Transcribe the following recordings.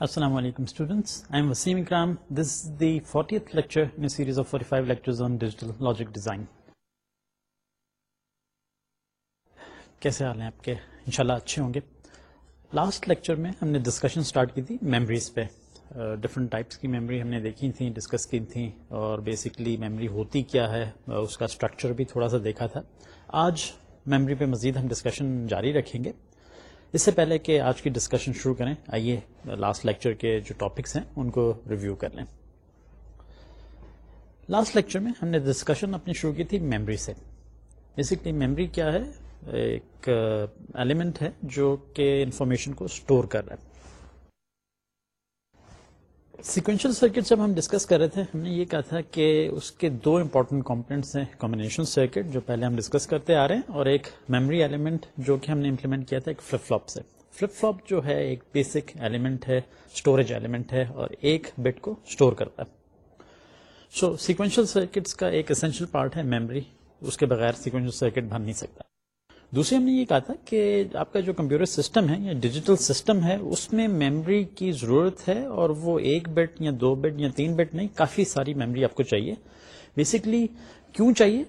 السلام علیکم students I am Waseem Ikram this the fortieth lecture in series of forty five lectures on digital logic design کیسے حال ہیں آپ کے؟ انشاءاللہ اچھے ہوں گے. لاسٹ لیکچر میں ہم نے ڈسکشن اسٹارٹ کی تھی میموریز پہ. Uh, ڈفرنٹ ٹائپس کی میموری ہم نے دیکھی تھیں ڈسکس کی تھیں اور بیسکلی میموری ہوتی کیا ہے؟ uh, اس کا اسٹرکچر بھی تھوڑا سا دیکھا تھا. آج میموری پہ مزید ہم ڈسکشن جاری رکھیں گے. اس سے پہلے کہ آج کی ڈسکشن شروع کریں، آئیے لاسٹ لیکچر کے جو ٹاپکس ہیں، ان کو ریویو کر لیں۔ لاسٹ لیکچر میں ہم نے ڈسکشن اپنی شروع کی تھی میمری سے۔ بیسکلی میمری کیا ہے؟ ایک ایلیمنٹ ہے جو کہ انفارمیشن کو اسٹور کر رہا ہے۔ سیکوینشل سرکٹ جب ہم ڈسکس کر رہے تھے، ہم نے یہ کہا تھا کہ اس کے دو امپورٹنٹ کمپوننٹس ہیں کمبینیشن سرکٹ جو پہلے ہم ڈسکس کرتے آ رہے ہیں اور ایک میموری ایلیمنٹ جو کہ ہم نے امپلیمنٹ کیا تھا، ایک فلپ فلوپ سے۔ فلپ فلوپ جو ہے ایک بیسک ایلیمنٹ ہے اسٹوریج ایلیمنٹ ہے اور ایک بٹ کو اسٹور کرتا ہے۔ سو سیکوینشل سرکٹس کا ایک اسینشیل پارٹ ہے میموری اس کے بغیر سیکوینشل سرکٹ بن نہیں سکتا۔ دوسری ہم نے یہ کہا تھا کہ آپ کا جو کمپیوٹر سسٹم ہے یا ڈیجیٹل سسٹم ہے، اس میں میموری کی ضرورت ہے اور وہ ایک بٹ یا دو بٹ یا تین بٹ نہیں، کافی ساری میموری آپ کو چاہیے۔ بیسکلی کیوں چاہیے؟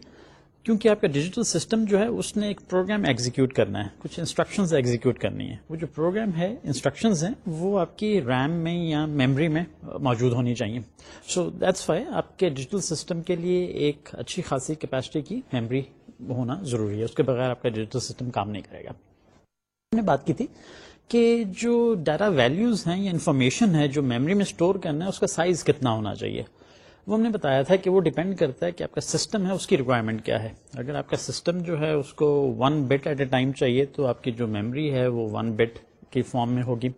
کیونکہ آپ کا ڈیجیٹل سسٹم جو ہے اس نے ایک پروگرام ایگزیکیوٹ کرنا ہے، کچھ انسٹرکشنز ایگزیکیوٹ کرنی ہے وہ جو پروگرام ہے انسٹرکشنز ہیں، وہ آپ کی ریم میں یا میموری میں موجود ہونی چاہیے۔ سو دیٹس وائی آپ کے ڈیجیٹل سسٹم کے لیے ایک اچھی خاصی کیپیسٹی کی میموری ہونا ضروری ہے۔ اس کے بغیر آپ کا ڈیجیٹل سسٹم کام نہیں کرے گا۔ ہم نے بات کی تھی کہ جو ڈیٹا ویلیوز ہیں یا انفارمیشن ہے جو میموری میں اسٹور کرنا ہے، اس کا سائز کتنا ہونا چاہیے۔ وہ ہم نے بتایا تھا کہ وہ ڈیپینڈ کرتا ہے کہ آپ کا سسٹم ہے، اس کی ریکوائرمنٹ کیا ہے۔ اگر آپ کا سسٹم جو ہے، اس کو one bit at a time چاہیے، تو آپ کی جو میموری ہے، وہ ون بٹ کی فارم میں ہوگی۔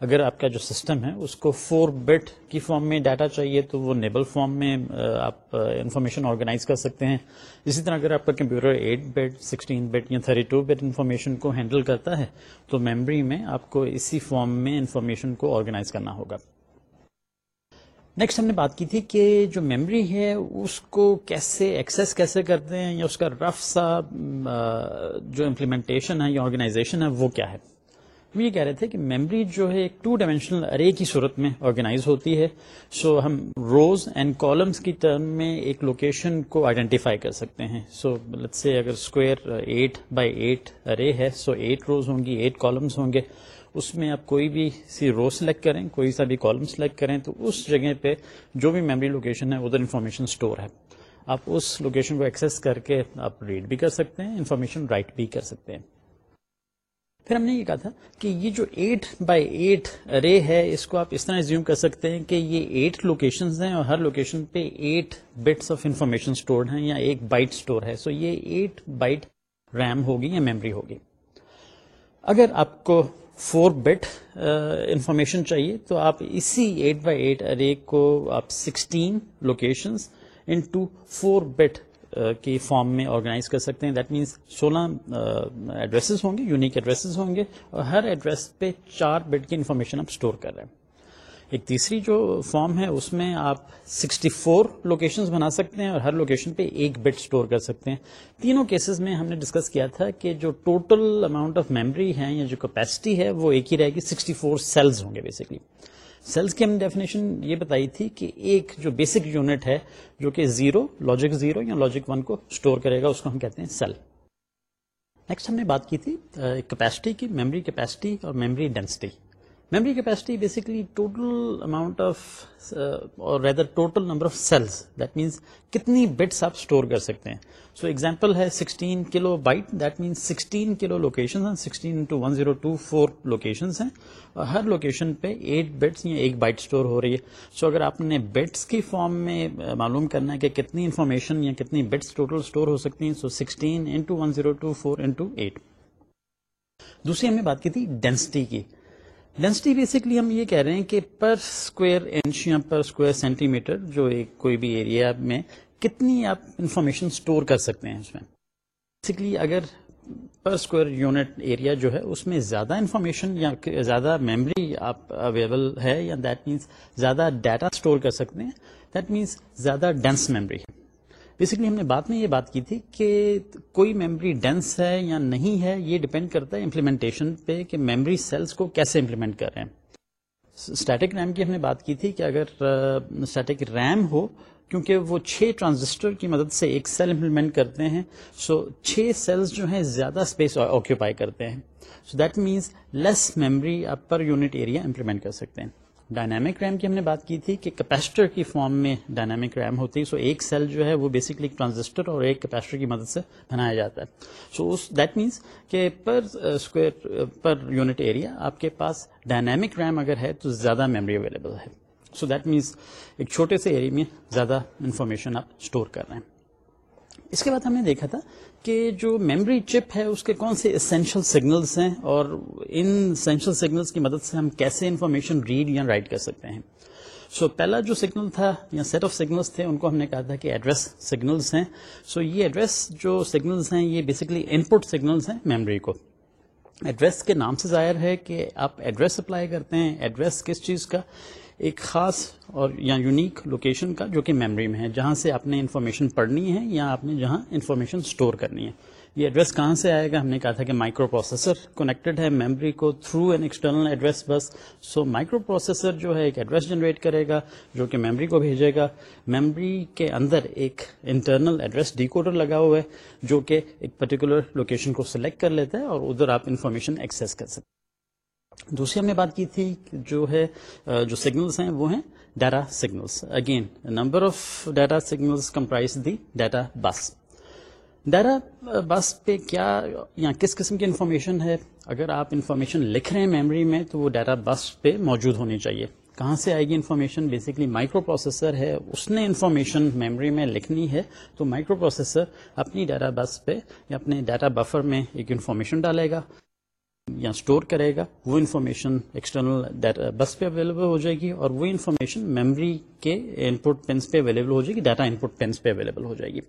اگر آپ کا جو سسٹم ہے، اس کو فور بٹ کی فارم میں ڈاٹا چاہیے، تو وہ نیبل فارم میں آپ انفارمیشن آرگنائز کر سکتے ہیں۔ اسی طرح اگر آپ کا computer eight bit sixteen bit یا تھرٹی ٹو بٹ انفارمیشن کو ہینڈل کرتا ہے، تو میموری میں آپ کو اسی فارم میں انفارمیشن کو آرگنائز کرنا ہوگا۔ نیکسٹ ہم نے بات کی تھی کہ جو میموری ہے اس کو کیسے ایکسس کیسے کرتے ہیں یا اس کا رف سا جو امپلیمنٹیشن ہے یا آرگنائزیشن ہے وہ کیا ہے؟ ہم یہ کہہ رہے تھے کہ میموری جو ہے ایک ٹو ڈائمینشنل ارے کی صورت میں آرگنائز ہوتی ہے۔ سو so, ہم روز اینڈ کالمس کی ٹرم میں ایک لوکیشن کو آئیڈینٹیفائی کر سکتے ہیں۔ سو so, سے اگر square eight by eight array ہے سو ایٹ روز ہوں گی ایٹ کالمس ہوں گے۔ اس میں آپ کوئی بھی سی رو سلیکٹ کریں، کوئی سا بھی کالم سلیکٹ کریں، تو اس جگہ پہ جو بھی میموری لوکیشن ہے، ادھر انفارمیشن اسٹور ہے۔ آپ اس لوکیشن کو ایکسس کر کے آپ ریڈ بھی کر سکتے ہیں انفارمیشن رائٹ بھی کر سکتے ہیں۔ پھر ہم نے یہ کہا تھا کہ یہ جو ایٹ بائی ایٹ رے ہے، اس کو آپ اس طرح زیوم کر سکتے ہیں کہ یہ ایٹ لوکیشن ہیں اور ہر لوکیشن پہ eight bits of information stored ہیں یا ایک بائٹ اسٹور ہے۔ سو یہ ایٹ بائٹ ریم ہوگی یا میموری ہوگی۔ اگر آپ کو فور بٹ انفارمیشن چاہیے، تو آپ اسی ایٹ بائی ایٹ ارے کو آپ sixteen location in two four bit کی فارم میں آرگنائز کر سکتے ہیں۔ دیٹ مینس سولہ ایڈریسز ہوں گے یونیک ایڈریسز ہوں گے اور ہر ایڈریس پہ چار بٹ کی انفارمیشن آپ اسٹور کر رہے ہیں۔ ایک تیسری جو فارم ہے، اس میں آپ سکسٹی فور لوکیشن بنا سکتے ہیں اور ہر لوکیشن پہ ایک بٹ اسٹور کر سکتے ہیں۔ تینوں کیسز میں ہم نے ڈسکس کیا تھا کہ جو ٹوٹل اماؤنٹ آف میموری ہے یا جو کیپیسٹی ہے، وہ ایک ہی رہے گی۔ سکسٹی فور سیلز ہوں گے بیسکلی سیلس کی ہم نے ڈیفینیشن یہ بتائی تھی کہ ایک جو بیسک یونٹ ہے، جو کہ زیرو لاجک زیرو یا لاجک ون کو اسٹور کرے گا، اس کو ہم کہتے ہیں سیل نیکسٹ ہم نے بات کی تھی کیپیسٹی کی میموری کیپیسٹی اور memory density memory capacity basically total amount of اور rather total number of cells that means کتنی بٹس آپ اسٹور کر سکتے ہیں سو ایگزامپل ہے sixteen kilo byte that means sixteen kilo location ہیں sixteen two one zero two four location ہیں اور ہر لوکیشن پہ ایٹ بٹس یا ایک بائٹ اسٹور ہو رہی ہے سو so اگر آپ نے بٹس کی فارم میں معلوم کرنا ہے کہ کتنی انفارمیشن یا کتنی بٹس ٹوٹل اسٹور ہو سکتی ہیں so sixteen into one zero two four into eight دوسری ہم نے بات کی تھی ڈینسٹی کی ڈینسٹی بیسکلی ہم یہ کہہ رہے ہیں کہ پر اسکوئر انچ یا پر اسکوئر سینٹی میٹر جو ایک کوئی بھی ایریا میں کتنی آپ انفارمیشن اسٹور کر سکتے ہیں اس میں؟ بیسکلی اگر پر اسکوئر یونٹ ایریا جو ہے اس میں زیادہ انفارمیشن یا زیادہ میموری آپ اویلیبل ہے یا دیٹ مینس زیادہ ڈیٹا اسٹور کر سکتے ہیں دیٹ مینس زیادہ ڈینس میموری ہے۔ بیسکلی ہم نے بات میں یہ بات کی تھی کہ کوئی میموری ڈینس ہے یا نہیں ہے، یہ ڈپینڈ کرتا ہے امپلیمنٹیشن پہ کہ میموری سیلس کو کیسے امپلیمنٹ کر رہے ہیں۔ اسٹیٹک ریم کی ہم نے بات کی تھی کہ اگر اسٹیٹک ریم ہو، کیونکہ وہ چھ ٹرانزسٹر کی مدد سے ایک سیل امپلیمنٹ کرتے ہیں سو چھ سیلز جو ہیں زیادہ اسپیس آکوپائی کرتے ہیں۔ So that means less memory آپ پر یونٹ ایریا امپلیمنٹ کر سکتے ہیں۔ ڈائنامک ریم کی ہم نے بات کی تھی کہ کیپیسٹر کی فارم میں ڈائنامک ریم ہوتی ہے سو ایک سیل جو ہے وہ بیسکلی ایک ٹرانزسٹر اور ایک کیپیسٹر کی مدد سے بنایا جاتا ہے۔ سو دیٹ مینس کہ per square per unit area آپ کے پاس ڈائنامک ریم اگر ہے تو زیادہ میموری اویلیبل ہے۔ سو دیٹ مینس ایک چھوٹے سے ایریا میں زیادہ انفارمیشن آپ اسٹور کر رہے ہیں۔ اس کے بعد ہم نے دیکھا تھا کہ جو میموری چپ ہے اس کے کون سے اسینشل سگنلس ہیں اور ان اسینشل سگنلس کی مدد سے ہم کیسے انفارمیشن ریڈ یا رائٹ کر سکتے ہیں۔ سو so, پہلا جو سگنل تھا یا سیٹ آف سگنلس تھے ان کو ہم نے کہا تھا کہ ایڈریس سگنلس ہیں۔ سو so, یہ ایڈریس جو سگنلس ہیں یہ بیسکلی ان پٹ سگنلس ہیں میموری کو۔ ایڈریس کے نام سے ظاہر ہے کہ آپ ایڈریس اپلائی کرتے ہیں۔ ایڈریس کس چیز کا؟ ایک خاص اور یا یونیک لوکیشن کا جو کہ میموری میں ہے، جہاں سے آپ نے انفارمیشن پڑھنی ہے یا آپ نے جہاں انفارمیشن اسٹور کرنی ہے۔ یہ ایڈریس کہاں سے آئے گا؟ ہم نے کہا تھا کہ مائکرو پروسیسر کنیکٹڈ ہے میموری کو through an external address bus. So micro processor جو ہے ایک ایڈریس جنریٹ کرے گا جو کہ میموری کو بھیجے گا۔ میموری کے اندر ایک انٹرنل ایڈریس ڈیکوڈر لگا ہوا ہے جو کہ ایک پرٹیکولر لوکیشن کو سلیکٹ کر لیتا ہے اور ادھر آپ انفارمیشن ایکسیس کر سکتے دوسری ہم نے بات کی تھی جو ہے، جو سگنلس ہیں وہ ہیں data signals again number of data signals comprise the data bus data bus پہ کیا یا کس قسم کی انفارمیشن ہے اگر آپ انفارمیشن لکھ رہے ہیں میموری میں تو وہ ڈیٹا بس پہ موجود ہونی چاہیے کہاں سے آئے گی انفارمیشن بیسکلی مائکرو پروسیسر ہے اس نے انفارمیشن میموری میں لکھنی ہے تو مائکرو پروسیسر اپنی ڈیٹا بس پہ یا اپنے ڈیٹا بفر میں ایک انفارمیشن ڈالے گا یا اسٹور کرے گا، وہ انفارمیشن ایکسٹرنل بس پہ اویلیبل ہو جائے گی اور وہ انفارمیشن میموری کے ان پٹ پینس پہ اویلیبل ہو جائے گی ڈیٹا ان پٹ پینس پہ اویلیبل ہو جائے گی۔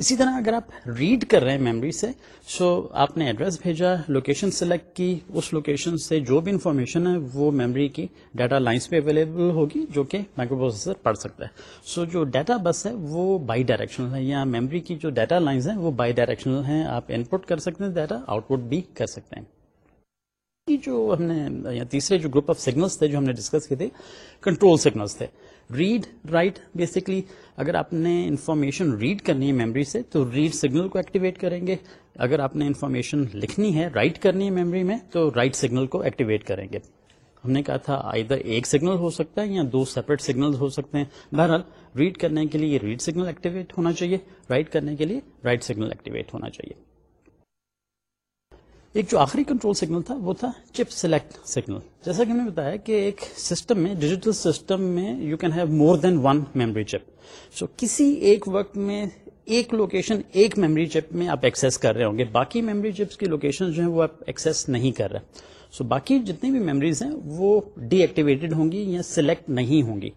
اسی طرح اگر آپ ریڈ کر رہے ہیں میموری سے سو آپ نے ایڈریس بھیجا لوکیشن سلیکٹ کی، اس لوکیشن سے جو بھی انفارمیشن ہے، وہ میموری کی ڈیٹا لائنس پہ اویلیبل ہوگی، جو کہ مائکرو پروسیسر پڑھ سکتا ہے. سو جو ڈیٹا بس ہے، وہ بائی ڈائریکشنل ہے، یا میموری کی جو ڈیٹا لائنس ہیں، وہ بائی ڈائریکشنل ہیں. آپ ان پٹ کر سکتے ہیں ڈیٹا آؤٹ پٹ بھی کر سکتے ہیں. جو ہم نے، یا تیسرے جو گروپ آف سگنلس تھے جو ہم نے ڈسکس کیے تھے کنٹرول سگنلس تھے. ریڈ رائٹ بیسکلی اگر آپ نے انفارمیشن ریڈ کرنی ہے میموری سے، تو ریڈ سگنل کو ایکٹیویٹ کریں گے. اگر آپ نے انفارمیشن لکھنی ہے رائٹ کرنی ہے میموری میں، تو رائٹ سگنل کو ایکٹیویٹ کریں گے. ہم نے کہا تھا ادھر ایک سگنل ہو سکتا ہے یا دو سیپریٹ سگنل ہو سکتے ہیں. بہرحال ریڈ کرنے کے لیے ریڈ سگنل ایکٹیویٹ ہونا چاہیے. رائٹ کرنے کے لیے رائٹ سگنل ایکٹیویٹ ہونا چاہیے. ایک جو آخری کنٹرول سگنل تھا، وہ تھا چپ سلیکٹ سگنل جیسا کہ ہم نے بتایا کہ ایک سسٹم میں ڈیجیٹل سسٹم میں you can have more than one memory chip so کسی ایک وقت میں ایک لوکیشن ایک میموری چپ میں آپ ایکسس کر رہے ہوں گے۔ باقی میموری چپس کی لوکیشن جو ہے وہ آپ ایکسس نہیں کر رہے۔ سو باقی جتنی بھی میموریز ہیں، وہ ڈی ایکٹیویٹڈ ہوں گی یا سلیکٹ نہیں ہوں گی۔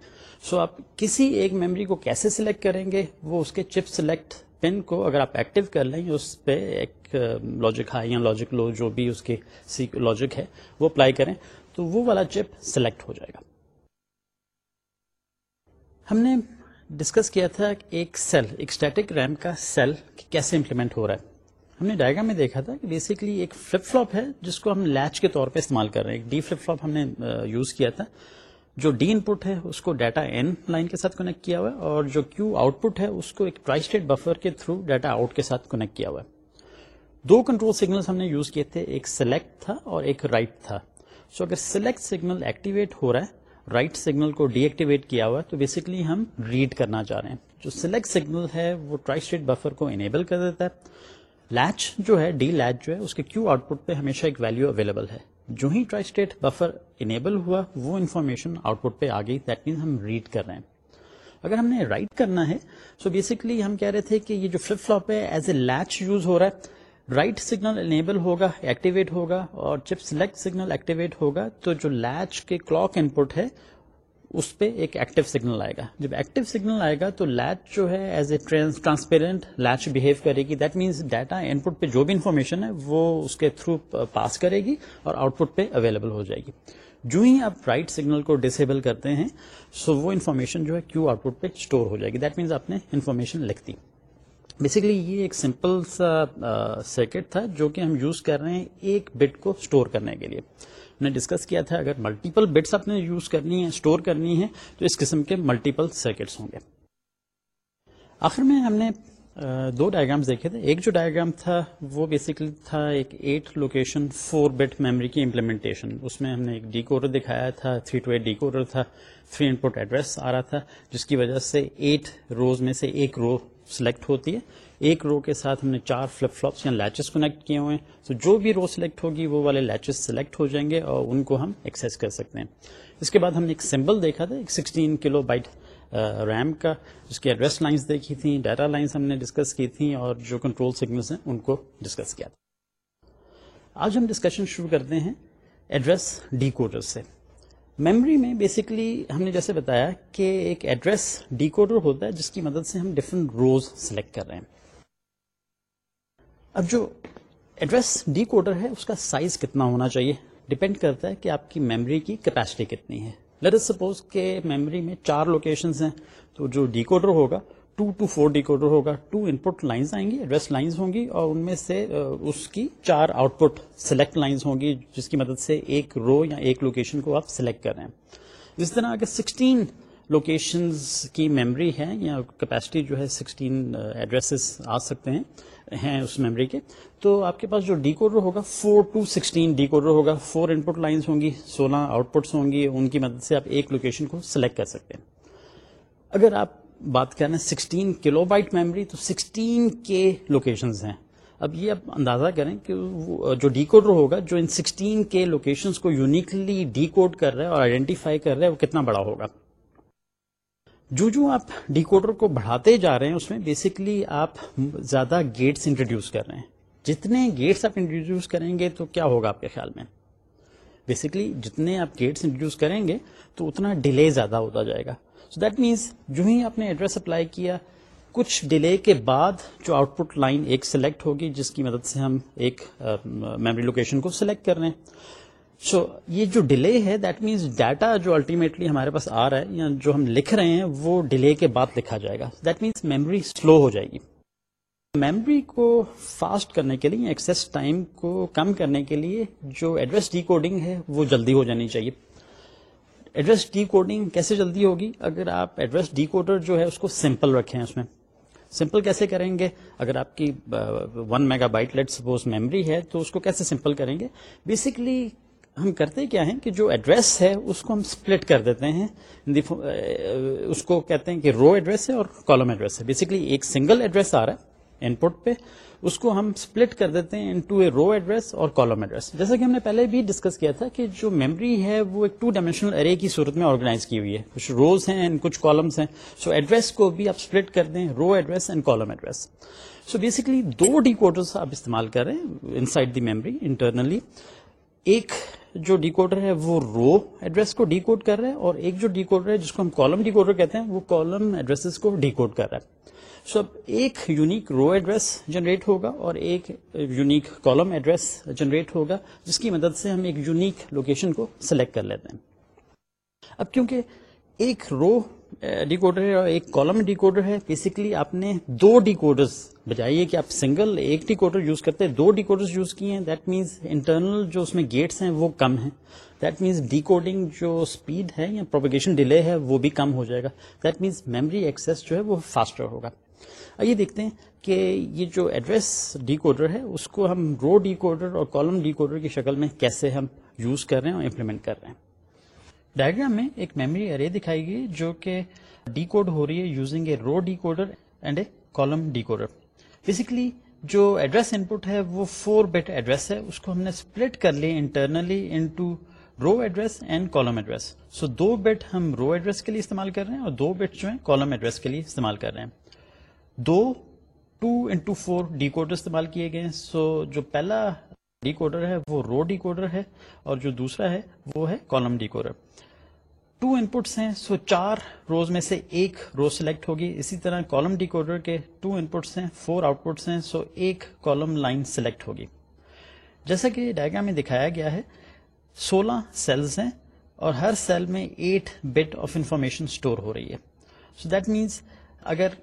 سو آپ کسی ایک میموری کو کیسے سلیکٹ کریں گے، وہ اس کے چپ سلیکٹ پن کو اگر آپ ایکٹیو کر لیں، اس پہ ایک لاجک ہائی یا لاجک لو جو بھی اس کی لاجک ہے، وہ اپلائی کریں، تو وہ والا چپ سلیکٹ ہو جائے گا۔ ہم نے ڈسکس کیا تھا ایک سیل ایک اسٹیٹک ریم کا سیل کیسے امپلیمنٹ ہو رہا ہے۔ ہم نے ڈائگرام میں دیکھا تھا کہ بیسکلی ایک فلپ فلوپ ہے، جس کو ہم لیچ کے طور پہ استعمال کر رہے ہیں۔ ایک ڈی فلپ فلوپ ہم نے یوز کیا تھا۔ جو ڈی ان پٹ ہے، اس کو ڈیٹا این لائن کے ساتھ کنیکٹ کیا ہوا ہے اور جو کیو آؤٹ پٹ ہے، اس کو ایک ٹرائی اسٹیٹ بفر کے تھرو ڈیٹا آؤٹ کے ساتھ کنیکٹ کیا ہوا ہے۔ دو کنٹرول سگنل ہم نے یوز کیے تھے، ایک سلیکٹ تھا اور ایک رائٹ right تھا۔ سو so اگر سلیکٹ سگنل ایکٹیویٹ ہو رہا ہے رائٹ right سگنل کو ڈی ایکٹیویٹ کیا ہوا ہے، تو بیسکلی ہم ریڈ کرنا چاہ رہے ہیں۔ جو سلیکٹ سگنل ہے، وہ ٹرائی اسٹیٹ بفر کو انیبل کر دیتا ہے۔ لیچ جو ہے ڈی لیچ جو ہے، اس کے کیو آؤٹ پٹ پہ ہمیشہ ایک ویلو اویلیبل ہے۔ جو ہی ٹرائی اسٹیٹ بفر انیبل ہوا، وہ انفارمیشن آؤٹ پٹ پہ آ گئی. دیٹ مینس ہم ریڈ کر رہے ہیں. اگر ہم نے رائٹ کرنا ہے سو بیسکلی ہم کہہ رہے تھے کہ یہ جو فلپ فلوپ ہے ایز اے لیچ یوز ہو رہا ہے. رائٹ سگنل انیبل ہوگا ایکٹیویٹ ہوگا، اور جب سلیکٹ سگنل ایکٹیویٹ ہوگا. تو جو لیچ کے کلاک ان پٹ ہے اس پہ ایک ایکٹیو سگنل آئے گا۔ جب ایکٹیو سگنل آئے گا تو لیچ جو ہے as a transparent latch behave کرے گی۔ That means data input پہ جو بھی انفارمیشن ہے وہ اس کے تھرو پاس uh, کرے گی اور آؤٹ پٹ پہ اویلیبل ہو جائے گی۔ جو ہی آپ رائٹ سگنل کو ڈسیبل کرتے ہیں سو وہ انفارمیشن جو ہے کیو آؤٹ پٹ پہ اسٹور ہو جائے گی۔ دیٹ مینس آپ نے انفارمیشن لکھ دی۔ بیسکلی یہ ایک سمپل سا uh, سرکٹ تھا جو کہ ہم یوز کر رہے ہیں ایک بٹ کو اسٹور کرنے کے لیے۔ نے ڈسکس کیا تھا، اگر ملٹیپل بٹس آپ نے یوز کرنی ہے اسٹور کرنی ہے تو اس قسم کے ملٹیپل سرکٹس ہوں گے۔ آخر میں ہم نے دو ڈائگرامس دیکھے تھے۔ ایک جو ڈائگرام تھا، وہ بیسکلی تھا ایک eight location four bit memory کی امپلیمنٹیشن اس میں ہم نے ایک ڈی کوڈر دکھایا تھا three to eight decoder تھا تھری ان پٹ ایڈریس آ رہا تھا، جس کی وجہ سے ایٹ روز میں سے ایک رو سلیکٹ ہوتی ہے۔ ایک رو کے ساتھ ہم نے چار فلپ فلپس یا لیچز کنیکٹ کیے ہوئے ہیں۔ تو جو بھی رو سلیکٹ ہوگی، وہ والے لیچز سلیکٹ ہو جائیں گے اور ان کو ہم ایکسیس کر سکتے ہیں۔ اس کے بعد ہم نے ایک سمبل دیکھا تھا، ایک سکسٹین کلو بائٹ ریم کا جس کی ایڈریس لائنس دیکھی تھیں ڈیٹا لائنس ہم نے ڈسکس کی تھیں اور جو کنٹرول سگنلس ہیں، ان کو ڈسکس کیا تھا۔ آج ہم ڈسکشن شروع کرتے ہیں ایڈریس ڈی کوڈر سے۔ میموری میں بیسکلی ہم نے جیسے بتایا کہ ایک ایڈریس ڈی کوڈر ہوتا ہے جس کی مدد سے ہم ڈفرنٹ روز سلیکٹ کر رہے ہیں۔ اب جو ایڈریس ڈی کوڈر ہے، اس کا سائز کتنا ہونا چاہیے؟ ڈپینڈ کرتا ہے کہ آپ کی میموری کی کیپیسٹی کتنی ہے۔ لیٹ سپوز کہ میموری میں چار لوکیشنز ہیں، تو جو ڈیکوڈر ہوگا ٹو ٹو فور ڈیکوڈر ہوگا۔ ٹو ان پٹ لائنس آئیں گی ایڈریس لائنس ہوں گی، اور ان میں سے اس کی چار آؤٹ پٹ سلیکٹ لائنس ہوں گی، جس کی مدد سے ایک رو یا ایک لوکیشن کو آپ سلیکٹ کر رہے ہیں۔ جس طرح اگر سکسٹین لوکیشنز کی میموری ہے، یا کیپیسٹی جو ہے سکسٹین ایڈریسز آ سکتے ہیں ہیں اس میموری کے، تو آپ کے پاس جو ڈی کوڈر ہوگا four to sixteen decoder ہوگا فور ان پٹ لائنس ہوں گی، سولہ آؤٹ پٹس ہوں گی، ان کی مدد سے آپ ایک لوکیشن کو سلیکٹ کر سکتے ہیں۔ اگر آپ بات کریں سکسٹین کلو بائٹ میموری تو سکسٹین کے لوکیشنز ہیں۔ اب یہ آپ اندازہ کریں کہ جو ڈی کوڈر ہوگا، جو ان سکسٹین کے لوکیشنز کو یونیکلی ڈی کوڈ کر رہا ہے اور آئیڈینٹیفائی کر رہا ہے، وہ کتنا بڑا ہوگا۔ جو جو آپ ڈیکوڈر کو بڑھاتے جا رہے ہیں، اس میں بیسکلی آپ زیادہ گیٹس انٹروڈیوس کر رہے ہیں۔ جتنے گیٹس آپ انٹروڈیوس کریں گے تو کیا ہوگا آپ کے خیال میں؟ بیسکلی جتنے آپ گیٹس انٹروڈیوس کریں گے تو اتنا ڈیلے زیادہ ہوتا جائے گا۔ سو دیٹ مینس جو ہی آپ نے ایڈریس اپلائی کیا، کچھ ڈیلے کے بعد جو آؤٹ پٹ لائن ایک سلیکٹ ہوگی، جس کی مدد سے ہم ایک میموری لوکیشن کو سلیکٹ کر رہے ہیں۔ سو so, یہ جو ڈیلے ہے دیٹ مینس ڈیٹا جو الٹیمیٹلی ہمارے پاس آ رہا ہے یا جو ہم لکھ رہے ہیں وہ ڈیلے کے بعد لکھا جائے گا. دیٹ مینس میموری سلو ہو جائے گی. میموری کو فاسٹ کرنے کے لیے ایکسس ٹائم کو کم کرنے کے لیے جو ایڈریس ڈی کوڈنگ ہے وہ جلدی ہو جانی چاہیے. ایڈریس ڈی کوڈنگ کیسے جلدی ہوگی؟ اگر آپ ایڈریس ڈی کوڈر جو ہے اس کو سمپل رکھیں اس میں. سمپل کیسے کریں گے؟ اگر آپ کی one mega byte let suppose memory ہے تو اس کو کیسے سمپل کریں گے؟ بیسکلی ہم کرتے کیا ہیں کہ جو ایڈریس ہے اس کو ہم سپلٹ کر دیتے ہیں. Uh, اس کو کہتے ہیں کہ رو ایڈریس ہے اور کالم ایڈریس ہے. بیسکلی ایک سنگل ایڈریس آ رہا ہے ان پٹ پہ. اس کو ہم سپلٹ کر دیتے ہیں انٹو اے رو ایڈریس اور کالم ایڈریس جیسا کہ ہم نے پہلے بھی ڈسکس کیا تھا کہ جو میموری ہے وہ ایک ٹو ڈائمینشنل ارے کی صورت میں آرگنائز کی ہوئی ہے. کچھ روز ہیں کچھ کالمس ہیں. سو ایڈریس کو بھی آپ سپلٹ کر دیں. Row address and column address so basically do decoders آپ استعمال کر رہے ہیں inside the memory internally ایک جو ڈیکوڈر ہے وہ رو ایڈریس کو ڈیکوڈ کر رہا ہے اور ایک جو ڈیکوڈر ہے جس کو ہم کالم ڈیکوڈر کہتے ہیں وہ کالم ایڈریس کو ڈیکوڈ کر رہا ہے۔ سو اب ایک یونیک رو ایڈریس جنریٹ ہوگا اور ایک یونیک کالم ایڈریس جنریٹ ہوگا، جس کی مدد سے ہم ایک یونیک لوکیشن کو سلیکٹ کر لیتے ہیں۔ اب کیونکہ ایک رو ڈیکوڈر ہے اور ایک کالم ڈیکوڈر ہے۔ بیسکلی آپ نے دو ڈیکوڈرز بجائیے کہ آپ سنگل ایک ڈیکوڈر یوز کرتے ہیں، دو ڈیکوڈر یوز کیے ہیں۔ دیٹ مینس انٹرنل جو اس میں گیٹس ہیں وہ کم ہیں۔ دیٹ مینس ڈیکوڈنگ جو اسپیڈ ہے یا پروپیگیشن ڈیلے ہے وہ بھی کم ہو جائے گا۔ دیٹ مینس میموری ایکسیس جو ہے وہ فاسٹر ہوگا۔ آئیے دیکھتے ہیں کہ یہ جو ایڈریس ڈیکوڈر ہے، اس کو ہم رو ڈیکوڈر اور کالم ڈیکوڈر کی شکل میں کیسے ہم یوز کر رہے ہیں اور امپلیمنٹ کر رہے ہیں۔ ڈائگرام میں ایک میموری ارے دکھائی گئی جو کہ ڈی کوڈ ہو رہی ہے using a row decoder and a column decoder basically جو ایڈریس ان پٹ ہے وہ فور بیٹ ایڈریس ہے، اس کو ہم نے اسپلٹ کر لی internally into row address and column address so do bit ہم رو ایڈریس کے لیے استعمال کر رہے ہیں اور دو بیٹ جو ہیں کالم ایڈریس کے لیے استعمال کر رہے ہیں۔ دو two into four decoder استعمال کیے گئے سو جو پہلا ڈی کوڈر ہے وہ رو ڈی کوڈر ہے اور جو دوسرا ہے وہ ہے کالم ڈی کوڈر ٹو ان پٹس ہیں سو چار روز میں سے ایک روز سلیکٹ ہوگی. اسی طرح کالم ڈیکوڈر کے ٹو ان پٹس ہیں فور آؤٹ پٹس ہیں سو ایک کالم لائن سلیکٹ ہوگی. جیسا کہ ڈائگرام میں دکھایا گیا ہے، سولہ سیلز ہیں اور ہر سیل میں eight bit of information store ہو رہی ہے. سو دیٹ مینس اگر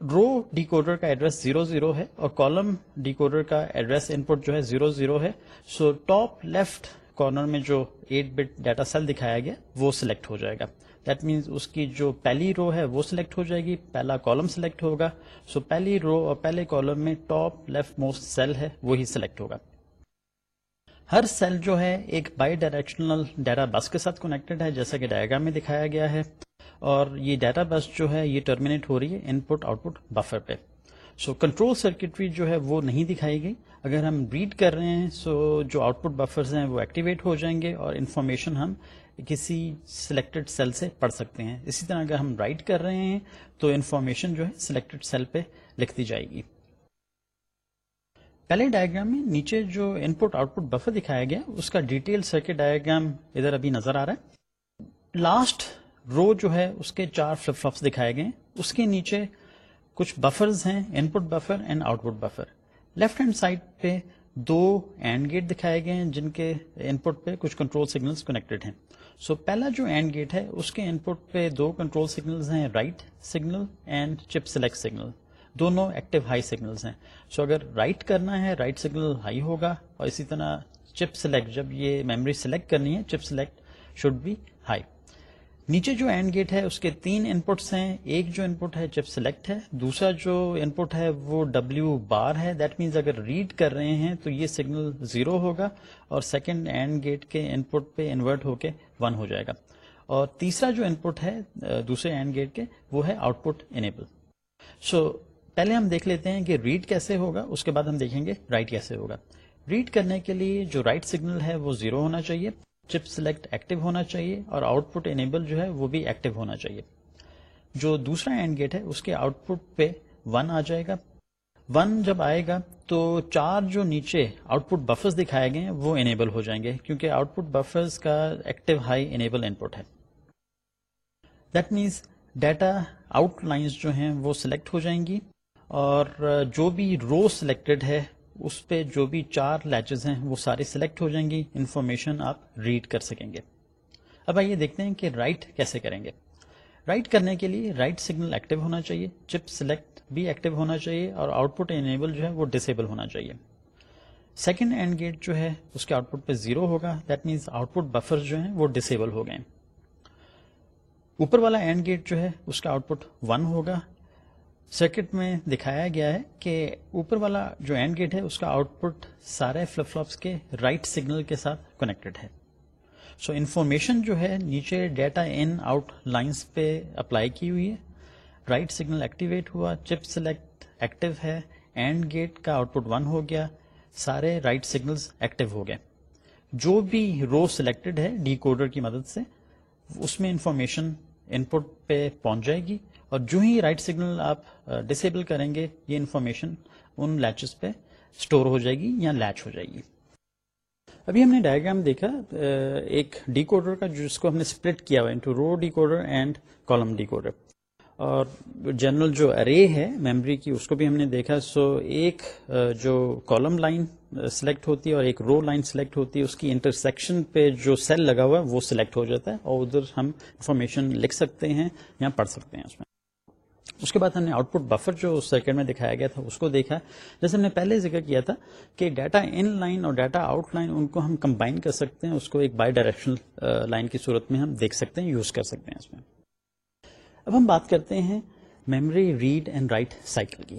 رو ڈیکوڈر کا ایڈریس زیرو زیرو ہے اور کالم ڈیکوڈر کا ایڈریس ان پٹ جو ہے زیرو زیرو ہے سو ٹاپ لیفٹ کارنر میں جو ایٹ بٹ ڈیٹا سیل دکھایا گیا، وہ سلیکٹ ہو جائے گا. دیٹ مینس اس کی جو پہلی رو ہے وہ سلیکٹ ہو جائے گی، پہلا کالم سلیکٹ ہوگا. سو پہلی رو اور پہلے کالم میں ٹاپ لیفٹ موسٹ سیل ہے، وہی سلیکٹ ہوگا. ہر سیل جو ہے ایک بائی ڈائریکشنل ڈیٹا بس کے ساتھ کنیکٹڈ ہے، جیسا کہ ڈائگرام میں دکھایا گیا ہے. اور یہ ڈیٹا بس جو ہے یہ ٹرمینیٹ ہو رہی ہے ان پٹ آؤٹ پٹ بفر پہ. سو کنٹرول سرکٹری جو ہے وہ نہیں دکھائی گئی. اگر ہم ریڈ کر رہے ہیں سو جو آؤٹ پٹ بفرز ہیں وہ ایکٹیویٹ ہو جائیں گے اور انفارمیشن ہم کسی سلیکٹڈ سیل سے پڑھ سکتے ہیں۔ اسی طرح اگر ہم رائٹ کر رہے ہیں تو انفارمیشن جو ہے سلیکٹڈ سیل پہ لکھتی جائے گی۔ پہلے ڈائگرام میں نیچے جو input output buffer دکھایا گیا، اس کا ڈیٹیل سرکٹ ڈائگرام ادھر ابھی نظر آ رہا ہے۔ لاسٹ رو جو ہے، اس کے چار فلپ فلپس دکھائے گئے۔ اس کے نیچے کچھ بفرز ہیں input buffer and output buffer left hand side پہ دو اینڈ گیٹ دکھائے گئے ہیں جن کے ان پٹ پہ کچھ کنٹرول سگنلز کنیکٹڈ ہیں۔ سو so, پہلا جو اینڈ گیٹ ہے اس کے ان پٹ پہ دو کنٹرول سگنلز ہیں write signal and chip select signal. دونوں ایکٹیو ہائی سگنلز ہیں۔ سو so, اگر رائٹ کرنا ہے رائٹ سگنل ہائی ہوگا اور اسی طرح چپ سلیکٹ جب یہ میموری سلیکٹ کرنی ہے چپ سلیکٹ شوڈ بی ہائی۔ نیچے جو اینڈ گیٹ ہے، اس کے تین ان پٹس ہیں۔ ایک جو ان پٹ ہے جب سلیکٹ ہے، دوسرا جو ان پٹ ہے وہ ڈبلو بار ہے۔ دیٹ مینس اگر ریڈ کر رہے ہیں تو یہ سگنل زیرو ہوگا اور سیکنڈ اینڈ گیٹ کے ان پٹ پہ انورٹ ہو کے ون ہو جائے گا۔ اور تیسرا جو ان پٹ ہے، دوسرے اینڈ گیٹ کے، وہ ہے آؤٹ پٹ انیبل سو پہلے ہم دیکھ لیتے ہیں کہ ریڈ کیسے ہوگا، اس کے بعد ہم دیکھیں گے رائٹ کیسے ہوگا۔ ریڈ کرنے کے لیے جو رائٹ سگنل ہے وہ زیرو ہونا چاہیے۔ چپ سلیکٹ ایکٹیو ہونا چاہیے اور آؤٹ پٹ انیبل جو ہے وہ بھی ایکٹیو ہونا چاہیے۔ جو دوسرا اینڈ گیٹ ہے، اس کے آؤٹ پٹ پہ ون آ جائے گا۔ ون جب آئے گا تو چار جو نیچے آؤٹ پٹ بفرز دکھائے گئے وہ انیبل ہو جائیں گے، کیونکہ آؤٹ پٹ بفرز کا active high enable input ہے۔ That means data out lines جو ہیں وہ سلیکٹ ہو جائیں گی اور جو بھی رو سلیکٹڈ ہے اس پہ جو بھی چار لیچز ہیں وہ سارے سلیکٹ ہو جائیں گی انفارمیشن آپ ریڈ کر سکیں گے۔ اب آئیے دیکھتے ہیں کہ رائٹ کیسے کریں گے۔ رائٹ کرنے کے لیے رائٹ سگنل ایکٹیو ہونا چاہیے چپ سلیکٹ بھی ایکٹیو ہونا چاہیے اور آؤٹ پٹ انیبل جو ہے وہ ڈسیبل ہونا چاہیے۔ سیکنڈ اینڈ گیٹ جو ہے، اس کے آؤٹ پٹ پہ زیرو ہوگا that means output buffer جو ہیں وہ ڈسیبل ہو گئے۔ اوپر والا اینڈ گیٹ جو ہے، اس کا آؤٹ پٹ ون ہوگا۔ سرکٹ میں دکھایا گیا ہے کہ اوپر والا جو اینڈ گیٹ ہے اس کا آؤٹ پٹ سارے فلپ فلپس کے رائٹ سگنل کے ساتھ کنیکٹڈ ہے۔ سو so, انفارمیشن جو ہے نیچے ڈیٹا ان آؤٹ لائنس پہ اپلائی کی ہوئی ہے۔ رائٹ سگنل ایکٹیویٹ ہوا چپ سلیکٹ ایکٹیو ہے۔ اینڈ گیٹ کا آؤٹ پٹ ون ہو گیا۔ سارے رائٹ سگنلز ایکٹیو ہو گئے۔ جو بھی رو سلیکٹڈ ہے ڈی کوڈر کی مدد سے اس میں انفارمیشن ان پٹ پہ پہنچ جائے گی۔ اور جو ہی رائٹ سگنل آپ ڈسیبل کریں گے یہ انفارمیشن ان لیچز پہ اسٹور ہو جائے گی یا لیچ ہو جائے گی۔ ابھی ہم نے ڈائگرام دیکھا ایک ڈی کوڈر کا جس کو ہم نے اسپلٹ کیا ہوا into row decoder and column decoder اور جنرل جو ارے ہے میموری کی، اس کو بھی ہم نے دیکھا۔ سو ایک جو کالم لائن سلیکٹ ہوتی ہے اور ایک رو لائن سلیکٹ ہوتی ہے، اس کی انٹرسیکشن پہ جو سیل لگا ہوا ہے وہ سلیکٹ ہو جاتا ہے اور ادھر ہم انفارمیشن لکھ سکتے ہیں یا پڑھ سکتے ہیں اس میں۔ اس کے بعد ہم نے آؤٹ پٹ بفر جو سرکٹ میں دکھایا گیا تھا، اس کو دیکھا۔ جیسے ہم نے پہلے ذکر کیا تھا کہ ڈیٹا ان لائن اور ڈیٹا آؤٹ لائن ان کو ہم کمبائن کر سکتے ہیں، اس کو ایک بائی ڈائریکشنل لائن کی صورت میں ہم دیکھ سکتے ہیں یوز کر سکتے ہیں اس میں۔ اب ہم بات کرتے ہیں memory read and write cycle کی۔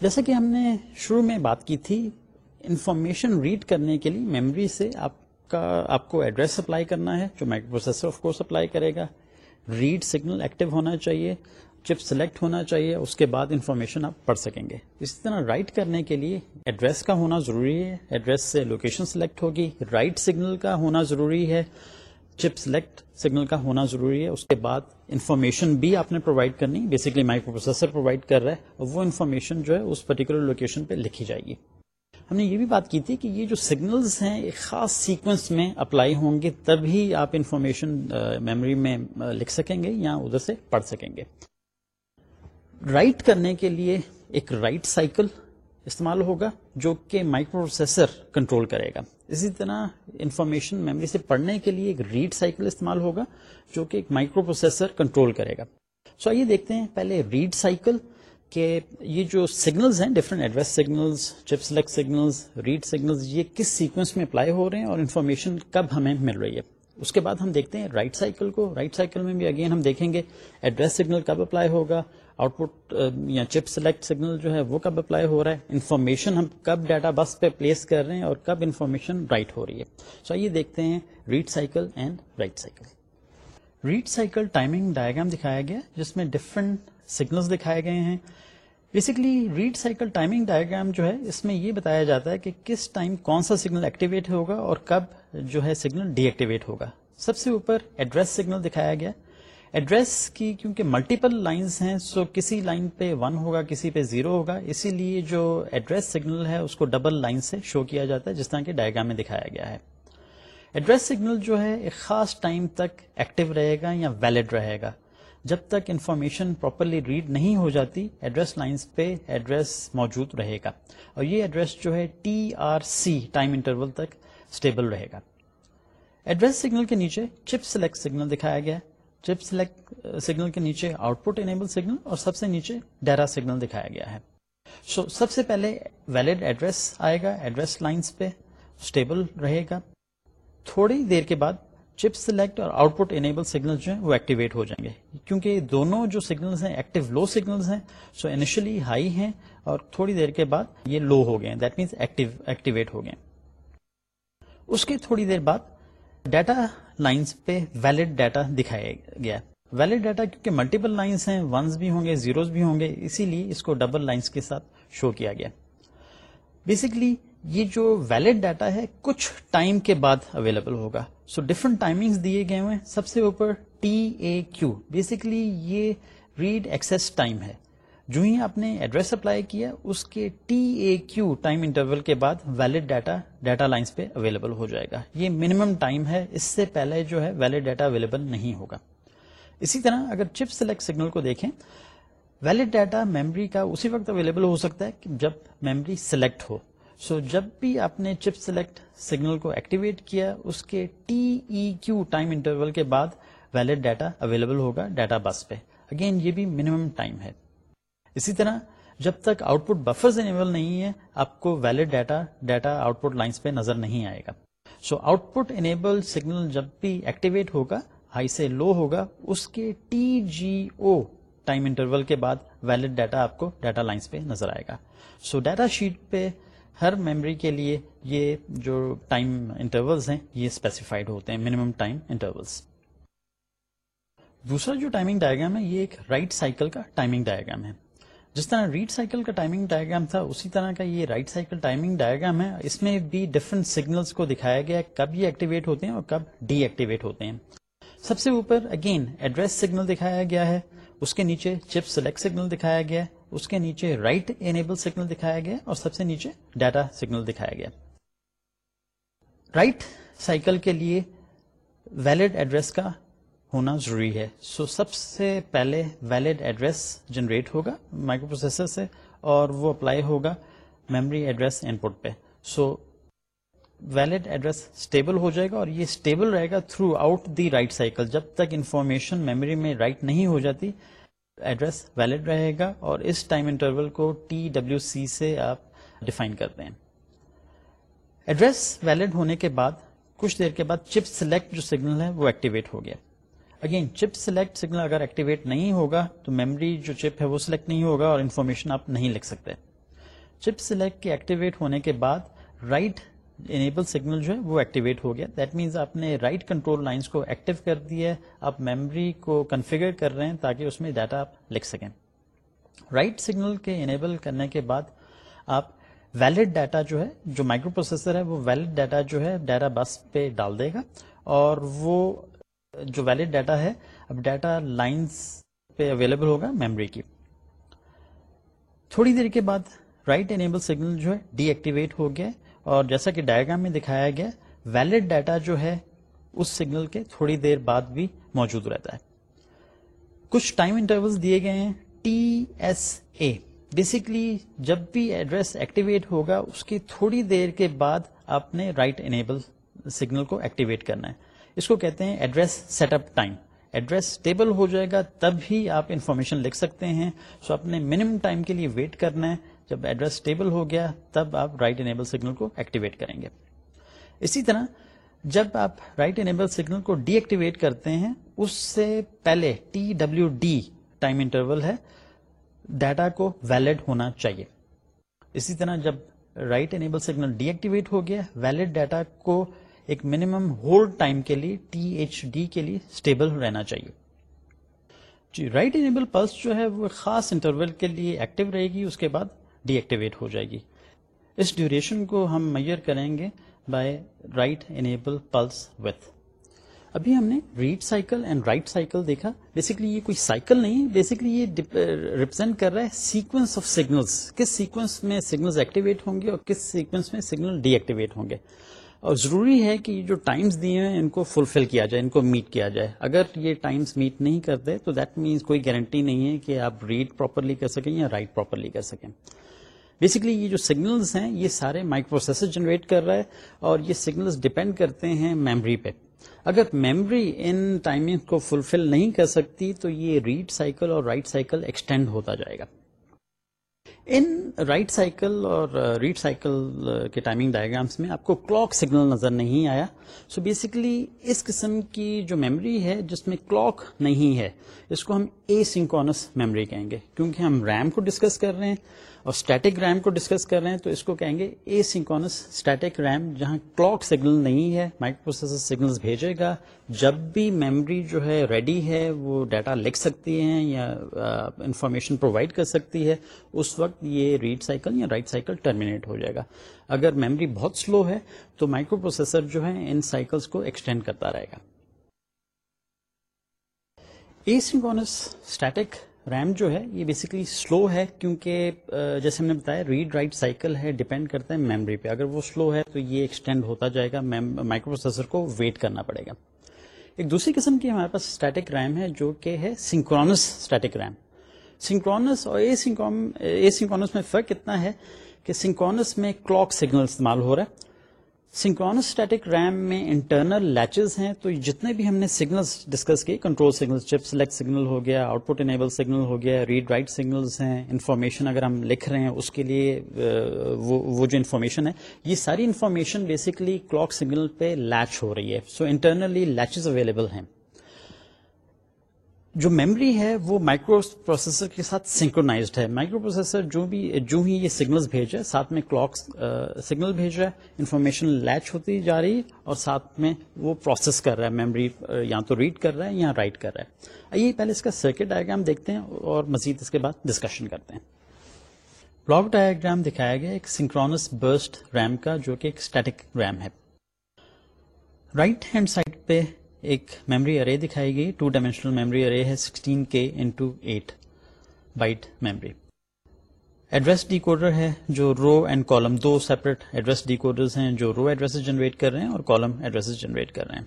جیسا کہ ہم نے شروع میں بات کی تھی انفارمیشن ریڈ کرنے کے لیے میموری سے آپ کا، آپ کو ایڈریس اپلائی کرنا ہے، جو microprocessor of course apply کرے گا۔ ریڈ سگنل ایکٹیو ہونا چاہیے چپ سلیکٹ ہونا چاہیے، اس کے بعد انفارمیشن آپ پڑھ سکیں گے۔ اسی طرح رائٹ کرنے کے لیے ایڈریس کا ہونا ضروری ہے۔ ایڈریس سے لوکیشن سلیکٹ ہوگی رائٹ سگنل کا ہونا ضروری ہے چپ سلیکٹ سگنل کا ہونا ضروری ہے۔ اس کے بعد انفارمیشن بھی آپ نے پرووائڈ کرنی بیسکلی مائکرو پروسیسر پرووائڈ کر رہا ہے، وہ انفارمیشن جو ہے اس پرٹیکولر لوکیشن پہ لکھی جائے گی۔ ہم نے یہ بھی بات کی تھی کہ یہ جو سگنلز ہیں، ایک خاص سیکوینس میں اپلائی ہوں گے تبھی آپ انفارمیشن میموری میں لکھ سکیں گے یا ادھر سے پڑھ سکیں گے۔ رائٹ کرنے کے لیے ایک رائٹ سائیکل استعمال ہوگا جو کہ مائکرو پروسیسر کنٹرول کرے گا۔ اسی طرح انفارمیشن میموری سے پڑھنے کے لیے ایک ریڈ سائیکل استعمال ہوگا جو کہ ایک مائکرو پروسیسر کنٹرول کرے گا۔ سو آئیے دیکھتے ہیں، پہلے ریڈ سائیکل کہ یہ جو سگنلز ہیں different address signals chip select signals read signals یہ کس سیکوینس میں اپلائی ہو رہے ہیں اور انفارمیشن کب ہمیں مل رہی ہے؟ اس کے بعد ہم دیکھتے ہیں رائٹ سائیکل کو. رائٹ سائیکل میں بھی اگین ہم دیکھیں گے ایڈریس سگنل کب اپلائی ہوگا آؤٹ پٹ یا چپ سلیکٹ سگنل جو ہے وہ کب اپلائی ہو رہا ہے انفارمیشن ہم کب ڈیٹا بس پہ پلیس کر رہے ہیں اور کب انفارمیشن رائٹ ہو رہی ہے. سو آئیے دیکھتے ہیں read cycle and write cycle read cycle timing diagram دکھایا گیا جس میں ڈفرنٹ سگنلز دکھائے گئے ہیں۔ Basically read cycle timing diagram جو ہے، اس میں یہ بتایا جاتا ہے کہ کس ٹائم کون سا سگنل ایکٹیویٹ ہوگا اور کب جو ہے سگنل ڈی ایکٹیویٹ ہوگا۔ سب سے اوپر ایڈریس سگنل دکھایا گیا۔ ایڈریس کی کیونکہ ملٹیپل لائنز ہیں سو کسی لائن پہ ون ہوگا، کسی پہ زیرو ہوگا، اسی لیے جو ایڈریس سگنل ہے، اس کو ڈبل لائن سے شو کیا جاتا ہے، جس طرح کے ڈائگرام میں دکھایا گیا ہے۔ ایڈریس سگنل جو ہے، ایک خاص ٹائم تک ایکٹیو رہے گا یا ویلڈ رہے گا۔ جب تک انفارمیشن پراپرلی ریڈ نہیں ہو جاتی ایڈریس لائنس پہ ایڈریس موجود رہے گا۔ اور یہ ایڈریس جو ہے T R C time interval تک اسٹیبل رہے گا۔ ایڈریس سگنل کے نیچے چپ سلیکٹ سگنل دکھایا گیا۔ چپ سلیکٹ سگنل کے نیچے آؤٹ پٹ انیبل سگنل اور سب سے نیچے ڈیرا سگنل دکھایا گیا ہے۔ سو so, سب سے پہلے ویلڈ ایڈریس آئے گا۔ ایڈریس لائنس پہ اسٹیبل رہے گا۔ تھوڑی دیر کے بعد چپ سلیکٹ اور آؤٹ پٹ انیبل سگنل جو ہیں وہ ایکٹیویٹ ہو جائیں گے۔ کیونکہ دونوں جو سگنلز ہیں ایکٹیو لو سگنلز ہیں، سو انیشلی ہائی ہیں اور تھوڑی دیر کے بعد یہ لو ہو گئے دیٹ مینس ایکٹیویٹ ہو گئے اس کے تھوڑی دیر بعد ڈیٹا لائنس پہ ویلڈ ڈیٹا دکھایا گیا۔ ویلڈ ڈیٹا کیونکہ ملٹیپل لائنس ہیں ونس بھی ہوں گے زیروز بھی ہوں گے، اسی لیے اس کو ڈبل لائنس کے ساتھ شو کیا گیا۔ بیسکلی یہ جو ویلڈ ڈیٹا ہے کچھ ٹائم کے بعد اویلیبل ہوگا. سو ڈفرنٹ ٹائمنگ دیے گئے ہوئے سب سے اوپر ٹی اے کیو بیسکلی یہ ریڈ ایکسس ٹائم ہے. جو ہی آپ نے ایڈریس اپلائی کیا، اس کے T A Q time interval کے بعد ویلڈ ڈیٹا ڈیٹا لائنس پہ اویلیبل ہو جائے گا. یہ منیمم ٹائم ہے. اس سے پہلے جو ہے ویلڈ ڈیٹا اویلیبل نہیں ہوگا. اسی طرح اگر چپ سلیکٹ سگنل کو دیکھیں ویلڈ ڈیٹا میموری کا اسی وقت اویلیبل ہو سکتا ہے جب میموری سلیکٹ ہو. سو so, جب بھی آپ نے چپ سلیکٹ سگنل کو ایکٹیویٹ کیا اس کے T E Q time interval کے بعد ویلڈ ڈیٹا اویلیبل ہوگا ڈیٹا بس پہ اگین یہ بھی منیمم ٹائم ہے اسی طرح جب تک آؤٹ پٹ بفر انیبل نہیں ہے آپ کو valid data data output lines پہ نظر نہیں آئے گا so output enable signal جب بھی ایکٹیویٹ ہوگا ہائی سے لو ہوگا اس کے T G O time interval کے بعد ویلڈ ڈیٹا آپ کو ڈیٹا لائنس پہ نظر آئے گا سو ڈیٹا شیٹ پہ ہر میموری کے لیے یہ جو ٹائم انٹرولس ہیں، یہ اسپیسیفائڈ ہوتے ہیں منیمم ٹائم انٹرولس دوسرا جو ٹائمنگ ڈائگرام ہے، یہ ایک رائٹ سائیکل کا ٹائمنگ ڈائگرام ہے۔ جس طرح ریڈ سائیکل کا ٹائمنگ ڈائگرام تھا، اسی طرح کا یہ رائٹ سائیکل ٹائمنگ ڈائگرام ہے۔ اس میں بھی ڈفرنٹ سگنلس کو دکھایا گیا کب یہ ایکٹیویٹ ہوتے ہیں اور کب ڈی ایکٹیویٹ ہوتے ہیں۔ سب سے اوپر اگین ایڈریس سگنل دکھایا گیا ہے، اس کے نیچے چپ سلیکٹ سگنل دکھایا گیا ہے۔ اس کے نیچے رائٹ انیبل سگنل دکھایا گیا اور سب سے نیچے ڈیٹا سگنل دکھایا گیا۔ رائٹ سائیکل کے لیے ویلڈ ایڈریس کا ہونا ضروری ہے۔ سو so, سب سے پہلے ویلڈ ایڈریس جنریٹ ہوگا مائکرو پروسیسر سے اور وہ اپلائی ہوگا میموری ایڈریس ان پٹ پہ۔ سو ویلڈ ایڈریس اسٹیبل ہو جائے گا اور یہ اسٹیبل رہے گا throughout the write cycle جب تک انفارمیشن میموری میں رائٹ نہیں ہو جاتی ایڈریس ویلڈ رہے گا اور اس ٹائم انٹرول کو ٹی ڈبلو سی سے آپ ڈیفائن کرتے ہیں۔ ایڈریس ویلڈ ہونے کے بعد، کچھ دیر کے بعد چپ سلیکٹ جو سگنل ہے، وہ ایکٹیویٹ ہو گیا۔ اگین چپ سلیکٹ سگنل اگر ایکٹیویٹ نہیں ہوگا، تو میموری جو چپ ہے، وہ سلیکٹ نہیں ہوگا اور انفارمیشن آپ نہیں لکھ سکتے۔ چپ سلیکٹ کے ایکٹیویٹ ہونے کے بعد رائٹ انیبل سگنل جو ہے وہ ایکٹیویٹ ہو گیا. دیٹ مینس آپ نے رائٹ کنٹرول لائنس کو ایکٹیو کر دیا ہے. آپ میموری کو کنفیگر کر رہے ہیں تاکہ اس میں ڈیٹا آپ لکھ سکیں. رائٹ سگنل کے انیبل کرنے کے بعد آپ ویلڈ ڈیٹا جو ہے، جو مائکرو پروسیسر ہے، وہ ویلڈ ڈیٹا جو ہے ڈیٹا بس پہ ڈال دے گا. اور وہ جو ویلڈ ڈیٹا ہے، اب ڈیٹا لائنس پہ اویلیبل ہوگا میموری کی. تھوڑی دیر کے بعد رائٹ انیبل سگنل جو ہے ڈی ایکٹیویٹ ہو گیا. اور جیسا کہ ڈائگرام میں دکھایا گیا ویلڈ ڈیٹا جو ہے، اس سگنل کے تھوڑی دیر بعد بھی موجود رہتا ہے۔ کچھ ٹائم انٹرول دیے گئے ہیں ٹی ایس اے بیسکلی جب بھی ایڈریس ایکٹیویٹ ہوگا، اس کی تھوڑی دیر کے بعد آپ نے رائٹ انیبل سگنل کو ایکٹیویٹ کرنا ہے۔ اس کو کہتے ہیں address set up time address stable ہو جائے گا، تب ہی آپ انفارمیشن لکھ سکتے ہیں۔ سو آپ نے منیمم ٹائم کے لیے ویٹ کرنا ہے۔ جب ایڈریس ٹیبل ہو گیا، تب آپ رائٹ انیبل سگنل کو ایکٹیویٹ کریں گے۔ اسی طرح، جب آپ رائٹ انیبل سگنل کو ڈی ایکٹیویٹ کرتے ہیں، اس سے پہلے T W D time interval ہے ڈیٹا کو ویلڈ ہونا چاہیے۔ اسی طرح، جب write enable signal deactivate ہو گیا ویلڈ ڈیٹا کو ایک منیمم ہولڈ ٹائم کے لیے ٹی ایچ ڈی کے لیے اسٹیبل رہنا چاہیے۔ جی رائٹ انیبل پلس جو ہے، وہ خاص انٹرول کے لیے ایکٹیو رہے گی، اس کے بعد ڈی ایکٹیویٹ ہو جائے گی۔ اس ڈیوریشن کو ہم میئر کریں گے by write enable pulse width ابھی ہم نے read cycle and write cycle دیکھا۔ بیسکلی یہ کوئی سائیکل نہیں بیسکلی یہ ریپرزینٹ uh, کر رہا ہے سیکوینس آف سگنلس کس سیکوینس میں سگنلز ایکٹیویٹ ہوں گے اور کس سیکوینس میں سگنل ڈی ایکٹیویٹ ہوں گے۔ اور ضروری ہے کہ جو ٹائمز دیے ہیں، ان کو فلفل کیا جائے، ان کو میٹ کیا جائے۔ اگر یہ ٹائمز میٹ نہیں کرتے، تو دیٹ مینس کوئی گارنٹی نہیں ہے کہ آپ ریڈ پراپرلی کر سکیں یا رائٹ پراپرلی کر سکیں۔ بیسکلی یہ جو سگنلز ہیں، یہ سارے مائکرو پروسیسر جنریٹ کر رہا ہے اور یہ سگنلز ڈپینڈ کرتے ہیں میموری پہ۔ اگر میموری ان ٹائمنگ کو فلفل نہیں کر سکتی، تو یہ ریڈ سائیکل اور رائٹ سائیکل ایکسٹینڈ ہوتا جائے گا۔ ان رائٹ سائیکل اور ریڈ سائیکل کے ٹائمنگ ڈائگرامس میں آپ کو کلاک سگنل نظر نہیں آیا۔ سو بیسکلی اس قسم کی جو میموری ہے، جس میں کلاک نہیں ہے، اس کو ہم اے سنکونس میموری کہیں گے۔ کیونکہ ہم ریم کو ڈسکس کر رہے ہیں۔ اور اسٹیٹک ریم کو ڈسکس کر رہے ہیں تو اس کو کہیں گے اے سنکونس اسٹیٹک ریم جہاں کلاک سگنل نہیں ہے مائکرو پروسیسر سگنل بھیجے گا۔ جب بھی میموری جو ہے ریڈی ہے، وہ ڈیٹا لکھ سکتی ہے یا انفارمیشن پرووائڈ کر سکتی ہے، اس وقت یہ ریڈ سائیکل یا رائٹ سائیکل ٹرمینیٹ ہو جائے گا۔ اگر میموری بہت سلو ہے، تو مائکرو پروسیسر جو ہے ان سائیکلس کو ایکسٹینڈ کرتا رہے گا۔ اے سنکونس اسٹیٹک ریم جو ہے، یہ بیسکلی سلو ہے کیونکہ جیسے ہم نے بتایا ریڈ رائٹ سائیکل ہے ڈپینڈ کرتا ہے میموری پہ۔ اگر وہ سلو ہے تو یہ ایکسٹینڈ ہوتا جائے گا مائکرو پروسیسر کو ویٹ کرنا پڑے گا۔ ایک دوسری قسم کی ہمارے پاس اسٹیٹک ریم ہے جو کہ ہے سنکرونس اسٹیٹک ریم سنکرونس اور اے سنکرونس میں فرق اتنا ہے کہ سنکرونس میں کلاک سگنل استعمال ہو رہا ہے۔ سنکرونس اسٹیٹک ریم میں انٹرنل لیچز ہیں، تو جتنے بھی ہم نے سگنلس ڈسکس کیے control signal chip select signal ہو گیا آؤٹ پٹ انیبل سگنل ہو گیا ریڈ رائٹ سگنلس ہیں انفارمیشن اگر ہم لکھ رہے ہیں، اس کے لیے وہ جو انفارمیشن ہے، یہ ساری انفارمیشن بیسکلی کلاک سگنل پہ لیچ ہو رہی ہے. سو انٹرنلی لیچز اویلیبل ہیں. جو میموری ہے وہ مائکرو پروسیسر کے ساتھ سنکرونازڈ ہے۔ مائکرو پروسیسر جو بھی جو ہی یہ سگنلز بھیج رہا ہے، ساتھ میں کلاک سگنل بھیج رہا ہے۔ انفارمیشن لیچ ہوتی جا رہی ہے اور ساتھ میں وہ پروسیس کر رہا ہے۔ میموری یا تو ریڈ کر رہا ہے یا رائٹ کر رہا ہے۔ آئیے پہلے اس کا سرکٹ ڈائگرام دیکھتے ہیں اور مزید اس کے بعد ڈسکشن کرتے ہیں۔ بلاک ڈائگرام دکھایا گیا ایک سنکرونس برسٹ ریم کا، جو کہ ایک اسٹیٹک ریم ہے۔ رائٹ ہینڈ سائڈ پہ ایک میموری ارے دکھائی گئی ٹو ڈائمینشنل میموری ارے ہے sixteen K into eight byte memory address decoder ہے جو رو اینڈ کالم دو سیپریٹ ایڈریس ڈی کوڈرز ہیں جو رو ایڈریس جنریٹ کر رہے ہیں اور کالم ایڈریس جنریٹ کر رہے ہیں.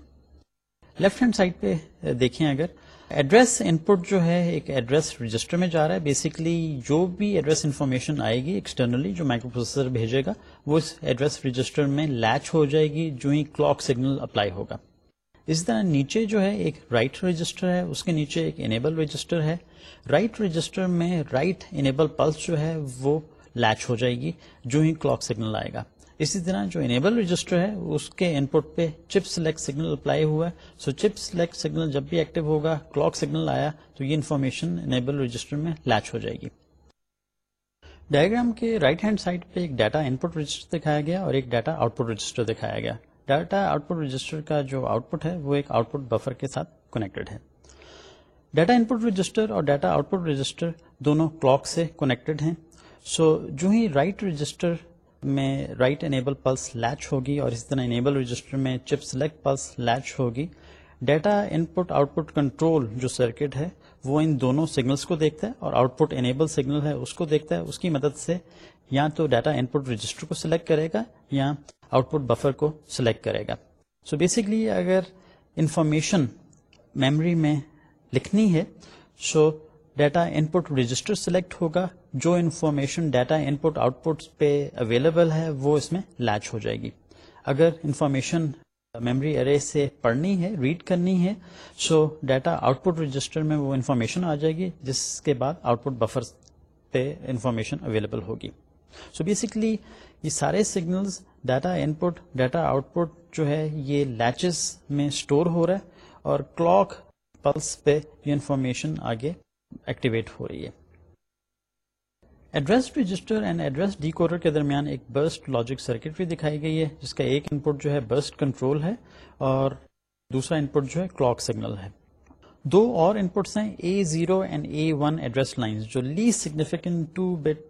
لیفٹ ہینڈ سائڈ پہ دیکھیں اگر. ایڈریس ان پٹ جو ہے ایک ایڈریس رجسٹر میں جا رہا ہے. بیسکلی جو بھی ایڈریس انفارمیشن آئے گی ایکسٹرنلی جو مائکرو پروسیسر بھیجے گا، وہ اس ایڈریس رجسٹر میں لیچ ہو جائے گی. جو ہی کلاک سگنل اپلائی ہوگا. اسی طرح نیچے جو ہے ایک رائٹ رجسٹر ہے، اس کے نیچے ایک انیبل رجسٹر ہے۔ رائٹ رجسٹر میں رائٹ انیبل پلس جو ہے وہ لیچ ہو جائے گی، جو ہی کلاک سگنل آئے گا۔ اسی طرح جو انیبل رجسٹر ہے، اس کے ان پٹ پہ چپ سلیکٹ سگنل اپلائی ہوا ہے۔ سو چپ سلیکٹ سگنل جب بھی ایکٹیو ہوگا کلاک سگنل آیا، تو یہ انفارمیشن انیبل رجسٹر میں لیچ ہو جائے گی۔ ڈائگرام کے رائٹ ہینڈ سائڈ پہ ایک ڈیٹا ان پٹ رجسٹر دکھایا گیا اور ایک ڈیٹا آؤٹ پٹ رجسٹر دکھایا گیا۔ ڈیٹا آؤٹ پٹ رجسٹر کا جو آؤٹ پٹ ہے وہ ایک آؤٹ پٹ بفر کے ساتھ کنیکٹڈ ہے۔ ڈیٹا ان پٹ رجسٹر اور ڈیٹا آؤٹ پٹ رجسٹر دونوں کلاک سے کنیکٹڈ ہیں۔ سو so, جو ہی رائٹ رجسٹر میں رائٹ انیبل پلس لیچ ہوگی اور اسی طرح انیبل رجسٹر میں چپ سلیکٹ پلس لیچ ہوگی data input output control جو سرکٹ ہے وہ ان دونوں سگنلس کو دیکھتا ہے اور آؤٹ پٹ انیبل سگنل ہے اس کو دیکھتا ہے اس کی مدد سے یا تو ڈیٹا ان پٹ رجسٹر کو سلیکٹ کرے گا یا آؤٹ پٹ بفر کو سلیکٹ کرے گا۔ سو so بیسکلی اگر انفارمیشن میموری میں لکھنی ہے so data input register select ہوگا۔ جو information data input output پہ اویلیبل ہے، وہ اس میں لیچ ہو جائے گی۔ اگر انفارمیشن میموری ارے سے پڑھنی ہے ریڈ کرنی ہے so data output register میں وہ انفارمیشن آ جائے گی، جس کے بعد آؤٹ پٹ بفر پہ انفارمیشن اویلیبل ہوگی۔ سو بیسکلی یہ سارے signals data input data output جو ہے، یہ لیچز میں اسٹور ہو رہا ہے اور کلاک پلس پہ یہ انفارمیشن آگے ایکٹیویٹ ہو رہی ہے۔ Address register and address decoder کے درمیان ایک برسٹ لاجک سرکٹری دکھائی گئی ہے، جس کا ایک ان پٹ جو ہے برسٹ کنٹرول ہے اور دوسرا ان پٹ جو ہے کلاک سگنل ہے۔ دو اور ان پٹس ہیں A zero and A one address lines جو least significant two bit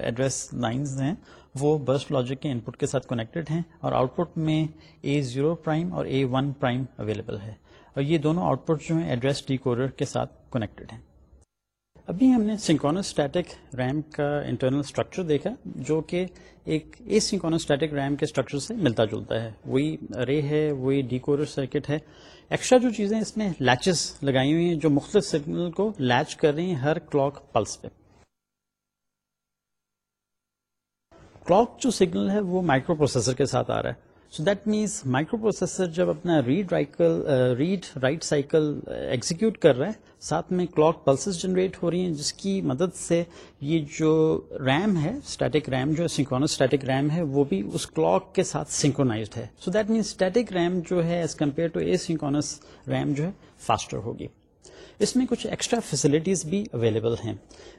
address lines ہیں، وہ برسٹ لاجک کے ان پٹ کے ساتھ کنیکٹڈ ہیں اور آؤٹ پٹ میں اے زیرو پرائم اور اے ون پرائم اویلیبل ہے۔ اور یہ دونوں آؤٹ پٹ جو ہیں ایڈریس ڈی کوڈر کے ساتھ کنیکٹڈ ہیں۔ ابھی ہم نے سنکونوسٹیٹک ریم کا انٹرنل اسٹرکچر دیکھا، جو کہ ایک اے سنکونوسٹیٹک ریم کے اسٹرکچر سے ملتا جلتا ہے۔ وہی رے ہے، وہی ڈی کوڈر سرکٹ ہے۔ ایکسٹرا جو چیزیں اس میں لیچز لگائی ہوئی ہیں، جو مختلف سگنل کو لیچ کر رہی ہیں ہر کلاک پلس پہ۔ کلاک جو سگنل ہے وہ مائکرو پروسیسر کے ساتھ آ رہا ہے۔ So that means microprocessor جب اپنا read رائکل read write cycle execute کر رہا ہے، ساتھ میں کلاک پلسز جنریٹ ہو رہی ہیں، جس کی مدد سے یہ جو ریم ہے اسٹیٹک ریم جو سنکونس اسٹیٹک ریم ہے، وہ بھی اس کلاک کے ساتھ سنکونازڈ ہے۔ So that means static RAM جو ہے as compared to asynchronous RAM جو ہے فاسٹر ہوگی۔ اس میں کچھ ایکسٹرا فیسلٹیز بھی اویلیبل ہیں.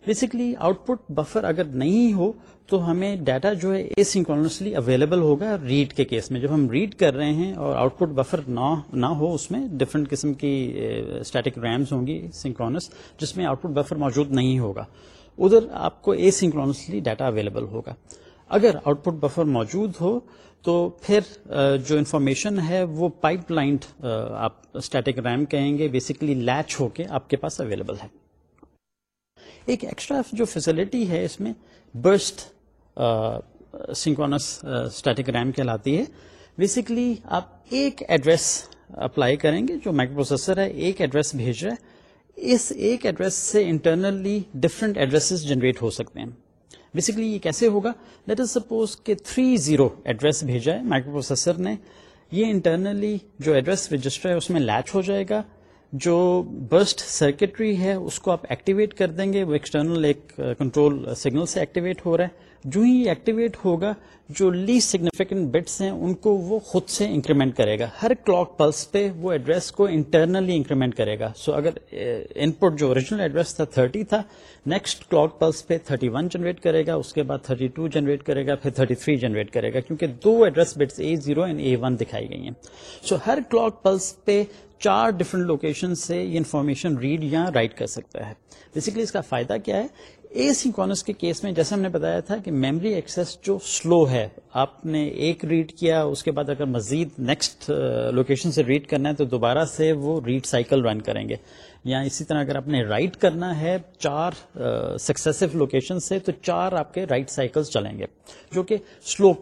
بیسکلی آؤٹ پٹ بفر اگر نہیں ہو تو ہمیں ڈیٹا جو ہے اے سنکونسلی اویلیبل ہوگا ریڈ کے کیس میں. جب ہم ریڈ کر رہے ہیں اور آؤٹ پٹ بفر نہ ہو اس میں ڈفرنٹ قسم کی اسٹیٹک ریمز ہوں گی سنکرونس جس میں آؤٹ پٹ بفر موجود نہیں ہوگا. ادھر آپ کو اے سنکرونسلی ڈیٹا اویلیبل ہوگا. اگر آؤٹ پٹ بفر موجود ہو تو پھر جو انفارمیشن ہے، وہ پائپ لائنڈ آپ اسٹیٹک ریم کہیں گے بیسکلی لیچ ہو کے آپ کے پاس اویلیبل ہے۔ ایک ایکسٹرا جو فیسلٹی ہے اس میں برسٹ سنکونس اسٹیٹک ریم کہلاتی ہے۔ بیسکلی آپ ایک ایڈریس اپلائی کریں گے، جو مائکرو پروسیسر ہے، ایک ایڈریس بھیج رہا ہے۔ اس ایک ایڈریس سے انٹرنلی ڈفرنٹ ایڈریس جنریٹ ہو سکتے ہیں۔ بیسکلی یہ کیسے ہوگا? لیٹ از سپوز کہ تھری زیرو ایڈریس بھیجا ہے مائکرو پروسیسر نے۔ یہ انٹرنلی جو ایڈریس رجسٹر ہے، اس میں لیچ ہو جائے گا۔ جو برسٹ سرکٹری ہے، اس کو آپ ایکٹیویٹ کر دیں گے۔ وہ ایکسٹرنل ایک uh, کنٹرول سگنل uh, سے ایکٹیویٹ ہو رہا ہے۔ جو ہی ایکٹیویٹ ہوگا، جو لیسٹ سگنیفیکینٹ بٹس ہیں، ان کو وہ خود سے انکریمنٹ کرے گا۔ ہر کلاک پلس پہ وہ ایڈریس کو انٹرنلی انکریمنٹ کرے گا۔ سو so اگر eh, ان پٹ جو اوریجنل ایڈریس تھا 30 تھا نیکسٹ کلاک پلس پہ 31 جنریٹ کرے گا، اس کے بعد 32 جنریٹ کرے گا، پھر 33 جنریٹ کرے گا، کیونکہ دو address bits A zero and A one دکھائی گئی ہیں۔ سو so ہر کلاک پلس پہ چار ڈفرنٹ لوکیشن سے یہ انفارمیشن ریڈ یا رائٹ کر سکتا ہے۔ بیسکلی اس کا فائدہ کیا ہے؟ اے سنکونس کے کیس میں جیسے ہم نے بتایا تھا کہ میموری ایکسس جو سلو ہے، آپ نے ایک ریڈ کیا، اس کے بعد اگر مزید نیکسٹ لوکیشن سے ریڈ کرنا ہے تو دوبارہ سے وہ ریڈ سائیکل رن کریں گے۔ یا اسی طرح اگر آپ نے رائٹ کرنا ہے چار سکسیسو لوکیشن سے تو چار آپ کے رائٹ سائیکل چلیں گے، جو کہ سلو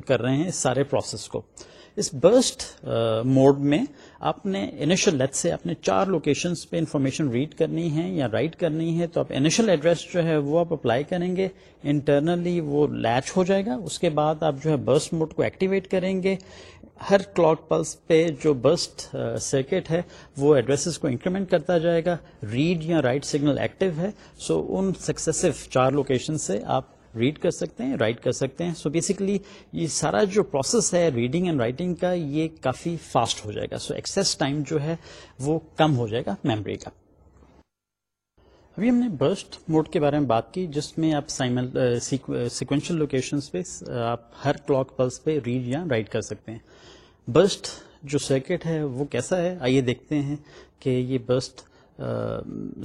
کر رہے ہیں اس سارے پروسیس کو۔ اس برسٹ موڈ uh, میں آپ نے انیشل لیٹ سے اپنے چار لوکیشن پہ انفارمیشن ریڈ کرنی ہے یا رائٹ کرنی ہے تو آپ انیشل ایڈریس جو ہے وہ آپ اپلائی کریں گے. انٹرنلی وہ لیچ ہو جائے گا. اس کے بعد آپ جو ہے برسٹ موڈ کو ایکٹیویٹ کریں گے. ہر کلاک پلس پہ جو برسٹ سرکٹ uh, ہے وہ ایڈریسز کو انکریمنٹ کرتا جائے گا. ریڈ یا رائٹ سگنل ایکٹیو ہے. سو ان سکسیسو چار لوکیشن سے آپ ریڈ کر سکتے ہیں رائٹ کر سکتے ہیں. سو بیسکلی یہ سارا جو پروسیس ہے ریڈنگ اینڈ رائٹنگ کا، یہ کافی فاسٹ ہو جائے گا. سو ایکسیس ٹائم جو ہے وہ کم ہو جائے گا میموری کا. ابھی ہم نے برسٹ موڈ کے بارے میں بات کی، جس میں آپ سیکوینشل لوکیشن پہ، آپ ہر کلاک پلس پہ ریڈ یا رائٹ کر سکتے ہیں. برسٹ جو سرکٹ ہے وہ کیسا ہے؟ آئیے دیکھتے ہیں کہ یہ برسٹ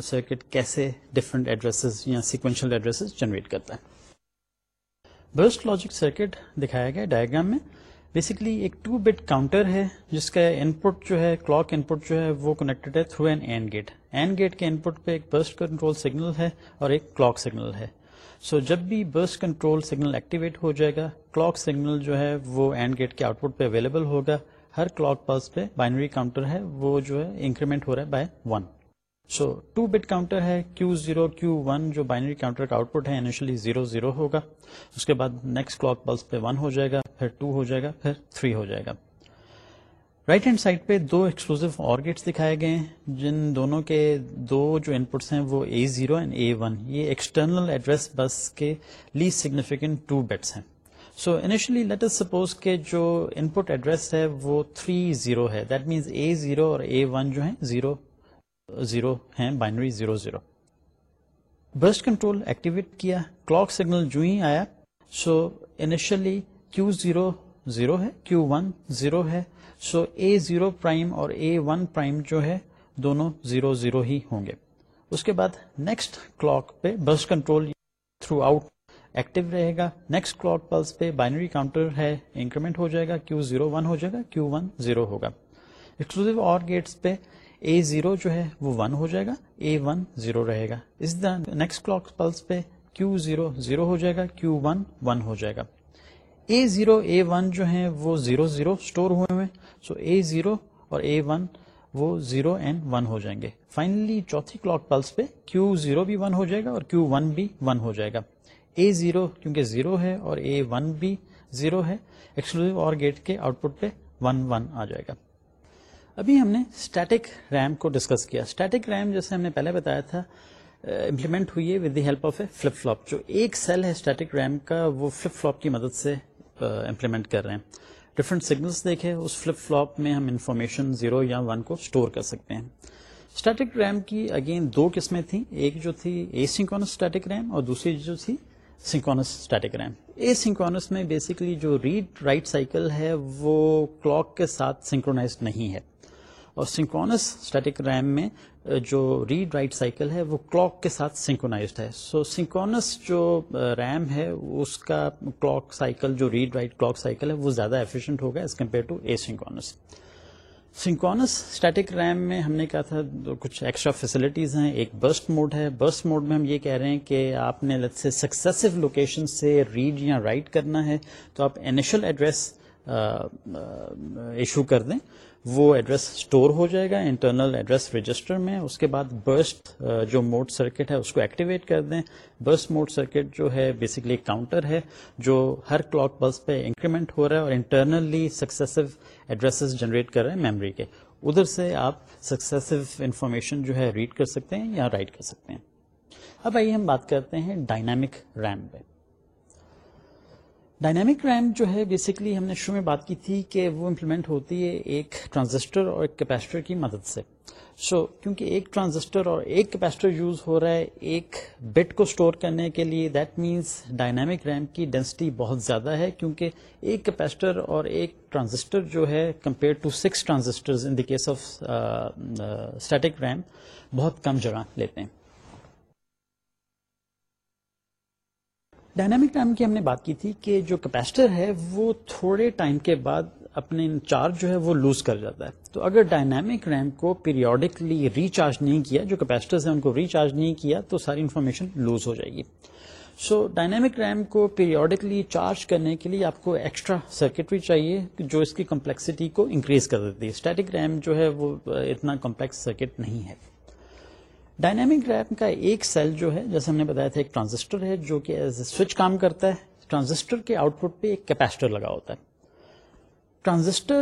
سرکٹ کیسے ڈفرنٹ ایڈریسز یا سیکوینشل ایڈریسز جنریٹ کرتا ہے. برسٹ لاجک سرکٹ دکھایا گیا ڈائگرام میں. بیسکلی ایک ٹو بٹ کاؤنٹر ہے جس کا ان پٹ جو ہے کلاک ان پٹ جو ہے وہ کنیکٹڈ ہے through N and gate and gate کے ان پٹ پہ ایک برسٹ کنٹرول سگنل ہے اور ایک کلاک سگنل ہے. سو so, جب بھی برسٹ کنٹرول سگنل ایکٹیویٹ ہو جائے گا کلاک سگنل جو ہے وہ اینڈ گیٹ کے آؤٹ پٹ پہ اویلیبل ہوگا. ہر کلاک پلس پہ بائنری کاؤنٹر ہے وہ جو ہے انکریمنٹ ہو رہا ہے by one so two bit counter ہے کیو زیرو کیو ون جو بائنری کاؤنٹر کا آؤٹ پٹ ہے انیشلی زیرو زیرو ہوگا اس کے بعد نیکسٹ کلاک پلس پہ ون ہو جائے گا پھر ٹو ہو جائے گا پھر تھری ہو جائے گا رائٹ ہینڈ سائڈ پہ دو ایکسکلوزو اور گیٹس دکھائے گئے ہیں جن دونوں کے دو جو انپٹس ہیں وہ A zero and A one یہ ایکسٹرنل ایڈریس بس کے لیسٹ سگنیفیکینٹ ٹو بیٹس ہیں so initially let us suppose کے جو ان پٹ ایڈریس ہے وہ تھری زیرو ہے دیٹ مینس اے زیرو اور اے ون جو ہے زیرو زیرو ہیں binary zero zero. Burst control activate کیا کلاک سگنل جو ہی آیا so initially Q zero zero ہے کیو ون زیرو ہے سو اے زیرو پرائم اور اے ون پرائم جو ہے، دونوں زیرو زیرو ہی ہوں گے۔ اس کے بعد نیکسٹ کلاک پہ بس کنٹرول تھرو آؤٹ ایکٹیو رہے گا۔ نیکسٹ کلاک پلس پہ بائنری کاؤنٹر ہے انکریمنٹ ہو جائے گا کیو زیرو ون ہو جائے گا کیو ون زیرو ہوگا۔ ایکسکلوسو اور گیٹس پہ اے زیرو جو ہے وہ ون ہو جائے گا اے ون زیرو رہے گا۔ اس نیکسٹ کلاک پلس پہ کیو زیرو زیرو ہو جائے گا کیو ون ون ہو جائے گا۔ اے زیرو اے ون جو ہیں وہ زیرو زیرو اسٹور ہوئے ہوئے۔ سو اے زیرو اور اے ون وہ زیرو اینڈ ون ہو جائیں گے۔ فائنلی چوتھی کلاک پلس پہ کیو زیرو بھی ون ہو جائے گا اور کیو ون بھی ون ہو جائے گا۔ اے زیرو کیونکہ زیرو ہے اور اے ون بھی زیرو ہے ایکسکلوسو اور گیٹ کے آؤٹ پٹ پہ ون ون آ جائے گا۔ ابھی ہم نے اسٹیٹک ریم کو ڈسکس کیا. اسٹیٹک ریم جیسے ہم نے پہلے بتایا تھا امپلیمنٹ ہوئی ہے with the help of a flip flop جو ایک سیل ہے اسٹیٹک ریم کا، وہ فلپ فلوپ کی مدد سے امپلیمنٹ کر رہے ہیں. ڈفرنٹ سگنلس دیکھے اس فلپ فلوپ میں ہم انفارمیشن زیرو یا ون کو اسٹور کر سکتے ہیں. اسٹیٹک ریم کی اگین دو قسمیں تھیں. ایک جو تھی اے سنکونس اسٹیٹک ریم اور دوسری جو تھی سنکونس اسٹیٹک ریم اے سنکونس میں بیسکلی جو ریڈ رائٹ سائیکل ہے، وہ کلاک کے ساتھ سنکرونائز نہیں ہے. اور سنکونس اسٹیٹک ریم میں جو ریڈ رائٹ سائیکل ہے، وہ کلاک کے ساتھ سنکونائزڈ ہے. سو سنکونس جو ریم ہے، اس کا کلاک سائیکل جو ریڈ رائٹ کلاک سائیکل ہے، وہ زیادہ ایفیشینٹ ہوگا as compared to a synchronous synchronous static RAM میں ہم نے کہا تھا، کچھ ایکسٹرا فیسلٹیز ہیں. ایک برسٹ موڈ ہے. برسٹ موڈ میں ہم یہ کہہ رہے ہیں کہ آپ نے لت سے سکسیسو لوکیشن سے ریڈ یا رائٹ کرنا ہے، تو آپ انیشل ایڈریس ایشو کر دیں۔ وہ ایڈریس اسٹور ہو جائے گا انٹرنل ایڈریس رجسٹر میں، اس کے بعد برسٹ uh, جو موڈ سرکٹ ہے، اس کو ایکٹیویٹ کر دیں. برسٹ موڈ سرکٹ جو ہے بیسکلی کاؤنٹر ہے، جو ہر کلاک پلس پہ انکریمنٹ ہو رہا ہے اور انٹرنلی سکسیسو ایڈریسز جنریٹ کر رہے ہیں میموری کے. ادھر سے آپ سکسیسو انفارمیشن جو ہے ریڈ کر سکتے ہیں یا رائٹ کر سکتے ہیں. اب آئیے ہم بات کرتے ہیں ڈائنامک ریم پہ. ڈائنامک ریم جو ہے بیسکلی ہم نے شروع میں بات کی تھی کہ وہ امپلیمنٹ ہوتی ہے ایک ٹرانزسٹر اور ایک کیپیسٹر کی مدد سے. سو so, کیونکہ ایک ٹرانزسٹر اور ایک کیپیسٹر یوز ہو رہا ہے ایک بٹ کو اسٹور کرنے کے لیے دیٹ مینس ڈائنامک ریم کی ڈینسٹی بہت زیادہ ہے کیونکہ ایک کیپیسٹر اور ایک ٹرانزسٹر جو ہے compared to six transistor in the case of static RAM بہت کم جگہ لیتے ہیں. ڈائنامک ٹائم کی ہم نے بات کی تھی کہ جو کیپیسٹر ہے وہ تھوڑے ٹائم کے بعد اپنے چارج جو ہے وہ لوز کر جاتا ہے۔ تو اگر ڈائنامک ریم کو پیریوڈکلی ریچارج نہیں کیا، جو کیپیسٹرز ہیں ان کو ریچارج نہیں کیا، تو ساری انفارمیشن لوز ہو جائے گی۔ سو ڈائنامک ریم کو پیریوڈکلی چارج کرنے کے لیے آپ کو ایکسٹرا سرکٹری چاہیے جو اس کی کمپلیکسٹی کو انکریز کر دیتی ہے۔ اسٹیٹک ریم جو ہے وہ اتنا کمپلیکس سرکٹ نہیں ہے۔ ڈائنامک ریم کا ایک سیل جو ہے، جیسے ہم نے بتایا تھا، ایک ٹرانزسٹر ہے جو کہ ایز اے سوئچ کام کرتا ہے۔ ٹرانزسٹر کے آؤٹ پٹ پہ ایک کیپیسٹر لگا ہوتا ہے۔ ٹرانزسٹر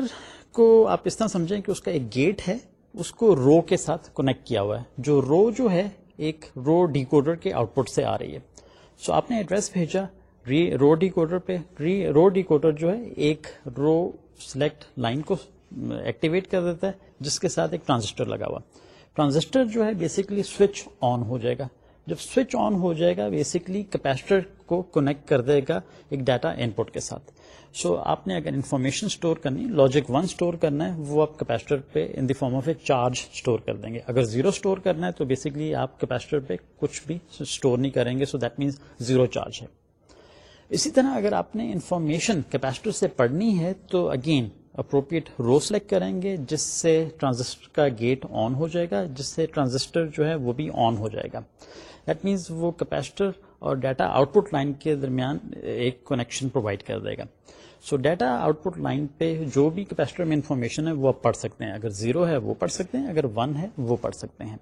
کو آپ اس طرح سمجھیں کہ اس کا ایک گیٹ ہے، اس کو رو کے ساتھ کنیکٹ کیا ہوا ہے۔ جو رو جو ہے، ایک رو ڈیکوڈر کے آؤٹ پٹ سے آ رہی ہے۔ سو آپ نے ایڈریس بھیجا۔ رو ڈیکوڈر پہ۔ رو ڈیکوڈر جو ہے، ایک رو سلیکٹ لائن کو ایکٹیویٹ کر دیتا ہے، جس کے ساتھ ایک ٹرانزسٹر لگا ہوا۔ ٹرانزسٹر جو ہے بیسکلی سوئچ آن ہو جائے گا۔ جب سوئچ آن ہو جائے گا بیسکلی کیپیسٹر کو کنیکٹ کر دے گا ایک ڈیٹا ان پٹ کے ساتھ۔ سو so, آپ نے اگر انفارمیشن اسٹور کرنی لاجک ون اسٹور کرنا ہے وہ آپ کیپیسٹر پہ in the form of a charge store کر دیں گے۔ اگر زیرو اسٹور کرنا ہے تو بیسکلی آپ کیپیسٹر پہ کچھ بھی اسٹور نہیں کریں گے so that means zero charge ہے۔ اسی طرح اگر آپ نے انفارمیشن کیپیسٹر سے پڑھنی ہے تو اگین اپروپریٹ رو سلیکٹ کریں گے، جس سے ٹرانزسٹر کا گیٹ آن ہو جائے گا، جس سے ٹرانزسٹر جو ہے وہ بھی آن ہو جائے گا۔ دیٹ مینس وہ کیپیسٹر اور ڈیٹا آؤٹ پٹ لائن کے درمیان ایک کنیکشن پرووائڈ کر دے گا۔ سو ڈیٹا آؤٹ پٹ لائن پہ جو بھی کیپیسٹر میں انفارمیشن ہے وہ آپ پڑھ سکتے ہیں۔ اگر زیرو ہے وہ پڑھ سکتے ہیں، اگر ون ہے وہ پڑھ سکتے ہیں۔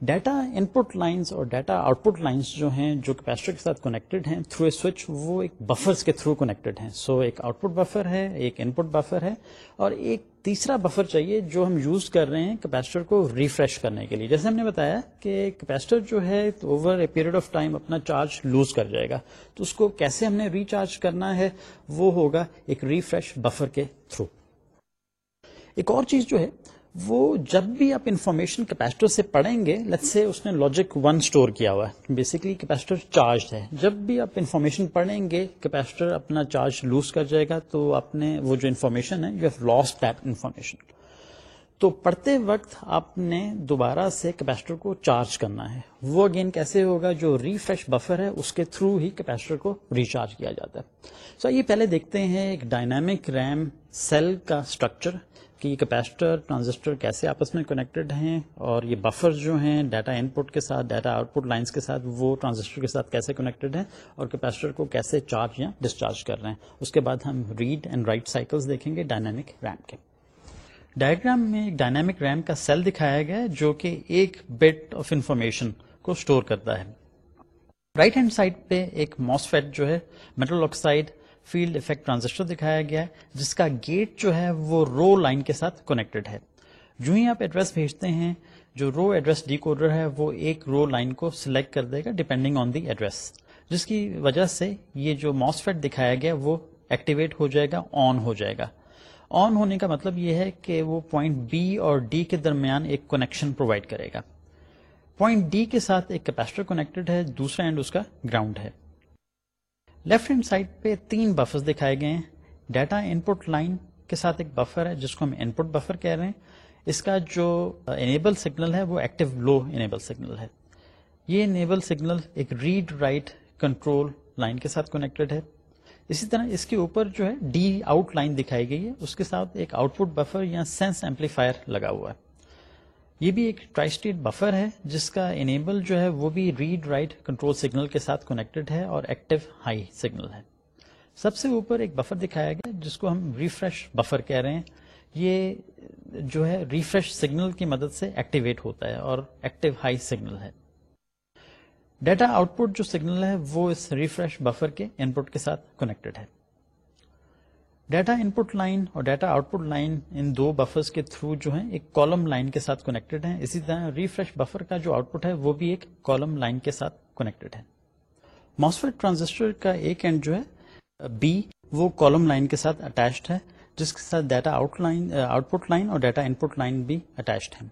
ڈیٹا ان پٹ لائنس اور ڈیٹا آؤٹ پٹ لائنس جو ہیں، جو کیپیسٹر کے ساتھ کنیکٹڈ ہیں تھرو اے سوئچ وہ ایک بفرس کے تھرو کنیکٹڈ ہیں۔ سو ایک آؤٹ پٹ بفر ہے، ایک ان پٹ بفر ہے۔ اور ایک تیسرا بفر چاہیے جو ہم یوز کر رہے ہیں کیپیسٹر کو ریفریش کرنے کے لیے۔ جیسے ہم نے بتایا کہ کیپیسٹر جو ہے over a period of time اپنا چارج لوز کر جائے گا۔ تو اس کو کیسے ہم نے ریچارج کرنا ہے؟ وہ ہوگا ایک ریفریش بفر کے تھرو ایک اور چیز جو ہے وہ جب بھی آپ انفارمیشن کیپیسٹر سے پڑھیں گے لت سے اس نے لاجک ون اسٹور کیا ہوا ہے بیسکلی کیپیسٹر چارج ہے۔ جب بھی آپ انفارمیشن پڑھیں گے، کیپیسٹر اپنا چارج لوز کر جائے گا، تو آپ نے وہ جو انفارمیشن ہے you have lost that information تو پڑھتے وقت آپ نے دوبارہ سے کیپیسٹر کو چارج کرنا ہے۔ وہ اگین کیسے ہوگا؟ جو ریفریش بفر ہے، اس کے تھرو ہی کیپیسٹر کو ریچارج کیا جاتا ہے۔ سو so یہ پہلے دیکھتے ہیں ایک ڈائنامک ریم سیل کا اسٹرکچر کہ یہ کیپیسٹر ٹرانزسٹر کیسے آپس میں کنیکٹڈ ہیں اور یہ بفر جو ہیں ڈیٹا ان پٹ کے ساتھ ڈیٹا آؤٹ پٹ لائنس کے ساتھ، وہ ٹرانزسٹر کے ساتھ کیسے کنیکٹڈ ہیں اور کیپیسٹر کو کیسے چارج یا ڈسچارج کر رہے ہیں۔ اس کے بعد ہم ریڈ اینڈ رائٹ سائیکلز دیکھیں گے ڈائنامک ریم کے۔ ڈائگرام میں ایک ڈائنامک ریم کا سیل دکھایا گیا ہے جو کہ ایک بٹ آف انفارمیشن کو اسٹور کرتا ہے۔ رائٹ ہینڈ سائڈ پہ ایک ماسفیٹ جو ہے metal oxide field effect transistor دکھایا گیا ہے، جس کا گیٹ جو ہے وہ رو لائن کے ساتھ کنیکٹڈ ہے۔ جو ہی آپ ایڈریس بھیجتے ہیں، جو رو ایڈریس ڈی کوڈر ہے، وہ ایک رو لائن کو سلیکٹ کر دے گا ڈیپینڈنگ آن دی ایڈریس جس کی وجہ سے یہ جو ماسفیٹ دکھایا گیا، وہ ایکٹیویٹ ہو جائے گا آن ہو جائے گا۔ آن ہونے کا مطلب یہ ہے کہ وہ پوائنٹ بی اور ڈی کے درمیان ایک کنیکشن پرووائڈ کرے گا۔ پوائنٹ ڈی کے ساتھ ایک کیپیسٹر کنیکٹڈ ہے، دوسرا اینڈ اس کا گراؤنڈ ہے۔ لیفٹ ہینڈ سائڈ پہ تین بفر دکھائے گئے ہیں۔ ڈیٹا ان پٹ لائن کے ساتھ ایک بفر ہے، جس کو ہم ان پٹ بفر کہہ رہے ہیں۔ اس کا جو انیبل سگنل ہے، وہ ایکٹیو لو انیبل سگنل ہے۔ یہ انیبل سگنل ایک ریڈ رائٹ کنٹرول لائن کے ساتھ کنیکٹڈ ہے۔ اسی طرح اس کے اوپر جو ہے ڈی آؤٹ لائن دکھائی گئی ہے۔ اس کے ساتھ ایک آؤٹ پٹ بفر یا سینس ایمپلیفائر لگا ہوا ہے۔ یہ بھی ایک ٹرائی اسٹیٹ بفر ہے، جس کا انیبل جو ہے وہ بھی ریڈ رائٹ کنٹرول سگنل کے ساتھ کنیکٹڈ ہے اور ایکٹیو ہائی سگنل ہے۔ سب سے اوپر ایک بفر دکھایا گیا، جس کو ہم ریفریش بفر کہہ رہے ہیں۔ یہ جو ہے ریفریش سگنل کی مدد سے ایکٹیویٹ ہوتا ہے اور ایکٹیو ہائی سگنل ہے۔ ڈیٹا آؤٹ پٹ جو سگنل ہے وہ اس ریفریش بفر کے ان پٹ کے ساتھ کنیکٹڈ ہے۔ ڈیٹا ان پٹ لائن اور ڈیٹا آؤٹ پٹ لائن ان دو بفرز کے تھرو جو ہے ایک کالم لائن کے ساتھ کنیکٹڈ ہے اسی طرح ریفریش بفر کا جو آؤٹ پٹ ہے وہ بھی ایک کالم لائن کے ساتھ کنیکٹڈ ہے۔ ماسفیٹ ٹرانزسٹر کا ایک اینڈ جو ہے بی وہ کالم لائن کے ساتھ اٹیچڈ ہے، جس کے ساتھ data out line output line اور ڈیٹا ان پٹ لائن بھی اٹیچڈ ہے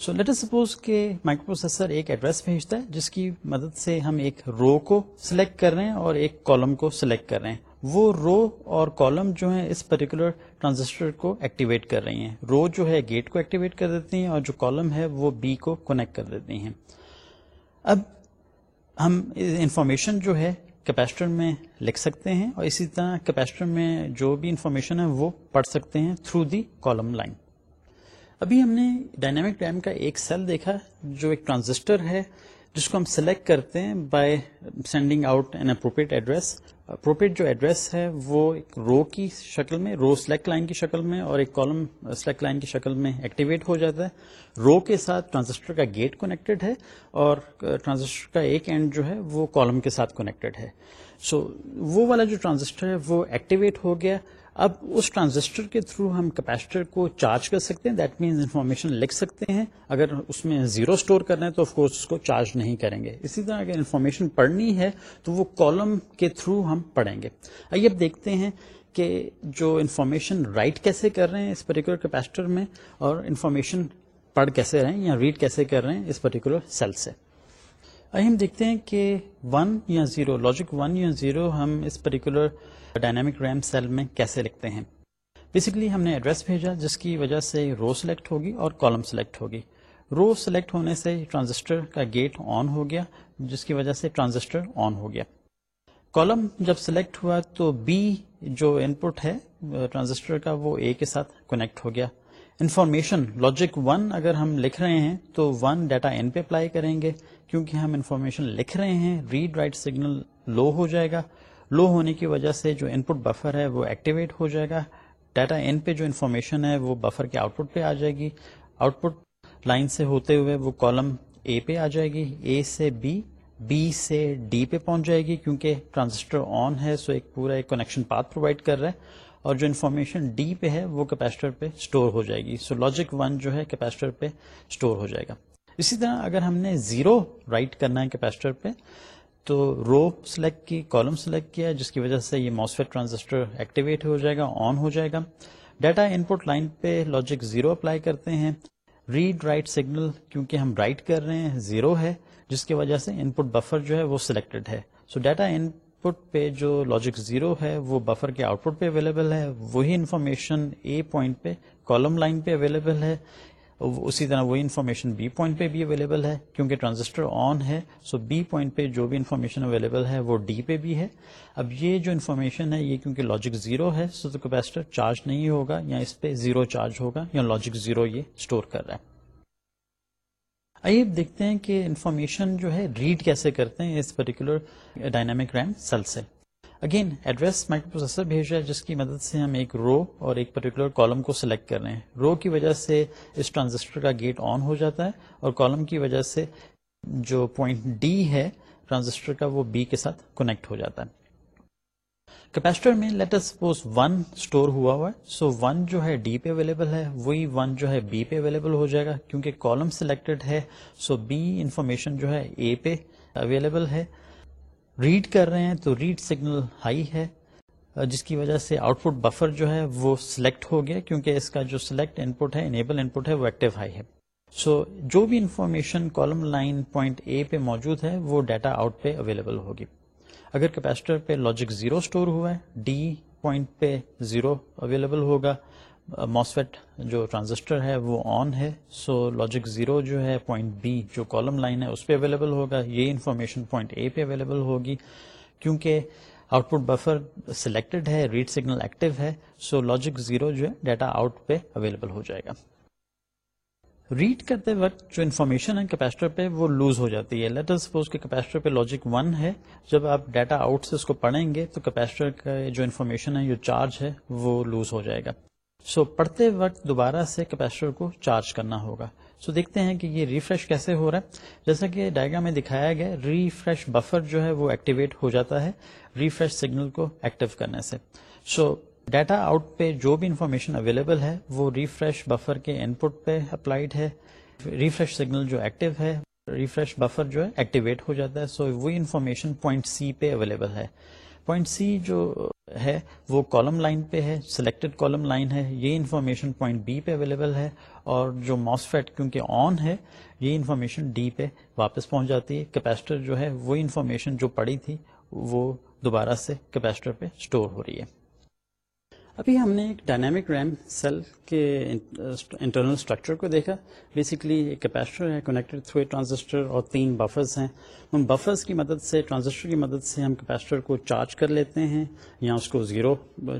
سو لیٹ سپوز کہ مائکرو پروسیسر ایک ایڈریس بھیجتا ہے، جس کی مدد سے ہم ایک رو کو سلیکٹ کر رہے ہیں اور ایک کالم کو سلیکٹ کر رہے ہیں۔ وہ رو اور کالم جو ہیں اس پرٹیکولر ٹرانزسٹر کو ایکٹیویٹ کر رہی ہیں۔ رو جو ہے گیٹ کو ایکٹیویٹ کر دیتی ہیں اور جو کالم ہے وہ بی کو کونیکٹ کر دیتی ہیں۔ اب ہم انفارمیشن جو ہے کیپیسٹر میں لکھ سکتے ہیں اور اسی طرح کیپیسٹر میں جو بھی انفارمیشن ہے وہ پڑھ سکتے ہیں تھرو دی کالم لائن ابھی ہم نے ڈائنامک ریم کا ایک سیل دیکھا جو ایک ٹرانزسٹر ہے جس کو ہم سلیکٹ کرتے ہیں by sending out an appropriate address appropriate جو ایڈریس ہے وہ ایک رو کی شکل میں رو سلیکٹ لائن کی شکل میں اور ایک کالم سلیکٹ لائن کی شکل میں ایکٹیویٹ ہو جاتا ہے. رو کے ساتھ ٹرانزسٹر کا گیٹ کنیکٹڈ ہے اور uh, ٹرانزسٹر کا ایک اینڈ جو ہے وہ کالم کے ساتھ کنیکٹڈ ہے. سو so, وہ والا جو ٹرانزسٹر ہے وہ ایکٹیویٹ ہو گیا. اب اس ٹرانزسٹر کے تھرو ہم کیپیسٹر کو چارج کر سکتے ہیں. دیٹ مینس انفارمیشن لکھ سکتے ہیں. اگر اس میں زیرو اسٹور کرنا ہے تو آف کورس اس کو چارج نہیں کریں گے. اسی طرح اگر انفارمیشن پڑھنی ہے تو وہ کالم کے تھرو ہم پڑھیں گے. آئیے اب دیکھتے ہیں کہ جو انفارمیشن رائٹ کیسے کر رہے ہیں اس پرٹیکولر کیپیسٹر میں اور انفارمیشن پڑھ کیسے رہے ہیں یا ریڈ کیسے کر رہے ہیں اس پرٹیکولر سیل سے. آئیے ہم دیکھتے ہیں کہ ون یا زیرو لاجک ون یا زیرو ہم اس پرٹیکولر ڈائنامک ریم سیل میں کیسے لکھتے ہیں؟ بیسکلی ہم نے ایڈریس بھیجا جس کی وجہ سے رو سلیکٹ ہوگی اور کالم سلیکٹ ہوگی۔ رو سلیکٹ ہونے سے ٹرانزسٹر کا گیٹ آن ہو گیا، جس کی وجہ سے ٹرانزسٹر آن ہو گیا۔ کالم جب سلیکٹ ہوا تو بی جو ان پٹ ہے ٹرانزسٹر کا وہ اے کے ساتھ کنیکٹ ہو گیا۔ انفارمیشن لاجک ون اگر ہم لکھ رہے ہیں تو ون ڈیٹا ان پہ اپلائی کریں گے۔ کیونکہ ہم انفارمیشن لکھ رہے ہیں ریڈ رائٹ سگنل لو ہو جائے گا۔ لو ہونے کی وجہ سے جو ان پٹ بفر ہے وہ ایکٹیویٹ ہو جائے گا۔ ڈیٹا ان پہ جو انفارمیشن ہے وہ بفر کے آؤٹ پٹ پہ آ جائے گی۔ آؤٹ پٹ لائن سے ہوتے ہوئے وہ کالم اے پہ آ جائے گی۔ اے سے بی بی سے ڈی پہ پہنچ جائے گی کیونکہ ٹرانزسٹر آن ہے سو ایک پورا ایک کنیکشن پاتھ پرووائڈ کر رہا ہے۔ اور جو انفارمیشن ڈی پہ ہے وہ کیپیسٹر پہ اسٹور ہو جائے گی۔ سو لاجک ون جو ہے کیپیسٹر پہ اسٹور ہو جائے گا۔ اسی طرح اگر ہم نے زیرو رائٹ کرنا ہے کیپیسٹر پہ، تو رو سلیکٹ کی، کالم سلیکٹ کیا، جس کی وجہ سے یہ ماسفیٹ ٹرانزسٹر ایکٹیویٹ ہو جائے گا، آن ہو جائے گا۔ ڈیٹا ان پٹ لائن پہ لاجک زیرو اپلائی کرتے ہیں۔ ریڈ رائٹ سگنل کیونکہ ہم رائٹ کر رہے ہیں، زیرو ہے، جس کی وجہ سے ان پٹ بفر جو ہے وہ سلیکٹڈ ہے۔ سو ڈیٹا ان پٹ پہ جو لاجک زیرو ہے، وہ بفر کے آؤٹ پٹ پہ اویلیبل ہے۔ وہی انفارمیشن اے پوائنٹ پہ، کالم لائن پہ اویلیبل ہے۔ اسی طرح وہی انفارمیشن بی پوائنٹ پہ بھی اویلیبل ہے، کیونکہ ٹرانزسٹر آن ہے سو بی پوائنٹ پہ جو بھی انفارمیشن اویلیبل ہے، وہ ڈی پہ بھی ہے۔ اب یہ جو انفارمیشن ہے، یہ کیونکہ لاجک زیرو ہے سو تو کیپیسٹر چارج نہیں ہوگا، یا اس پہ زیرو چارج ہوگا، یا لاجک زیرو یہ اسٹور کر رہا ہے۔ آئیے دیکھتے ہیں کہ انفارمیشن جو ہے ریڈ کیسے کرتے ہیں اس پرٹیکولر ڈائنامک ریم سیل سے۔ اگین ایڈریس مائکرو پروسیسر بھیج رہا ہے جس کی مدد سے ہم ایک رو اور ایک پرٹیکولر کالم کو سلیکٹ کر رہے ہیں۔ رو کی وجہ سے اس ٹرانزسٹر کا گیٹ آن ہو جاتا ہے اور کالم کی وجہ سے جو پوائنٹ ڈی ہے ٹرانزسٹر کا وہ بی کے ساتھ کنیکٹ ہو جاتا ہے۔ کیپیسٹر میں لیٹر سپوز ون اسٹور ہوا ہوا ہے۔ سو ون جو ہے ڈی پہ اویلیبل ہے، وہی ون جو ہے بی پہ اویلیبل ہو جائے گا۔ کیونکہ کالم سلیکٹڈ ہے سو بی انفارمیشن جو ہے اے پہ اویلیبل ہے۔ ریڈ کر رہے ہیں تو ریڈ سگنل ہائی ہے جس کی وجہ سے آؤٹ پٹ بفر جو ہے وہ سلیکٹ ہو گیا کیونکہ اس کا جو سلیکٹ ان پٹ ہے انیبل ان پٹ ہے وہ ایکٹیو ہائی ہے۔ سو so, جو بھی information column line point A پہ موجود ہے وہ ڈیٹا آؤٹ پہ اویلیبل ہوگی۔ اگر کیپیسٹر پہ لاجک زیرو اسٹور ہوا ہے ڈی پوائنٹ پہ زیرو اویلیبل ہوگا۔ ماسفیٹ جو ٹرانزسٹر ہے وہ آن ہے سو لاجک زیرو جو ہے پوائنٹ بی جو کالم لائن ہے، اس پہ اویلیبل ہوگا. یہ انفارمیشن پوائنٹ اے پہ اویلیبل ہوگی، کیونکہ آؤٹ پٹ بفر سلیکٹڈ ہے ریڈ سگنل ایکٹیو ہے سو لاجک زیرو جو ہے ڈیٹا آؤٹ پہ اویلیبل ہو جائے گا. ریڈ کرتے وقت جو انفارمیشن ہے کیپیسٹر پہ، وہ لوز ہو جاتی ہے. لیٹر سپوز کہ کیپیسٹر پہ لاجک ون ہے. جب آپ ڈیٹا آؤٹ سے اس کو پڑھیں گے، تو کیپیسٹر کا جو انفارمیشن ہے، جو چارج ہے، وہ لوز ہو جائے گا. سو so, پڑھتے وقت دوبارہ سے کیپیسٹر کو چارج کرنا ہوگا۔ سو so, دیکھتے ہیں کہ یہ ریفریش کیسے ہو رہا ہے۔ جیسا کہ ڈائگرام میں دکھایا گیا ریفریش بفر جو ہے وہ ایکٹیویٹ ہو جاتا ہے ریفریش سگنل کو ایکٹیو کرنے سے۔ سو ڈیٹا آؤٹ پہ جو بھی انفارمیشن اویلیبل ہے وہ ریفریش بفر کے ان پٹ پہ اپلائڈ ہے۔ ریفریش سگنل جو ایکٹیو ہے ریفریش بفر جو ہے ایکٹیویٹ ہو جاتا ہے۔ سو so, وہی انفارمیشن پوائنٹ سی پہ اویلیبل ہے۔ پوائنٹ سی جو ہے وہ کالم لائن پہ ہے سلیکٹڈ کالم لائن ہے، یہ انفارمیشن پوائنٹ بی پہ اویلیبل ہے اور جو ماسفیٹ کیونکہ آن ہے، یہ انفارمیشن ڈی پہ واپس پہنچ جاتی ہے کیپیسٹر جو ہے وہ انفارمیشن جو پڑی تھی وہ دوبارہ سے کیپیسٹر پہ اسٹور ہو رہی ہے۔ ابھی ہم نے ایک ڈائنامک ریم سیل کے انٹرنل اسٹرکچر کو دیکھا۔ بیسکلی ایک کیپیسٹر ہے کنیکٹڈ تھرو ٹرانزسٹر اور تین بفرز ہیں۔ ان بفرز کی مدد سے ٹرانزسٹر کی مدد سے ہم کیپیسٹر کو چارج کر لیتے ہیں یا اس کو زیرو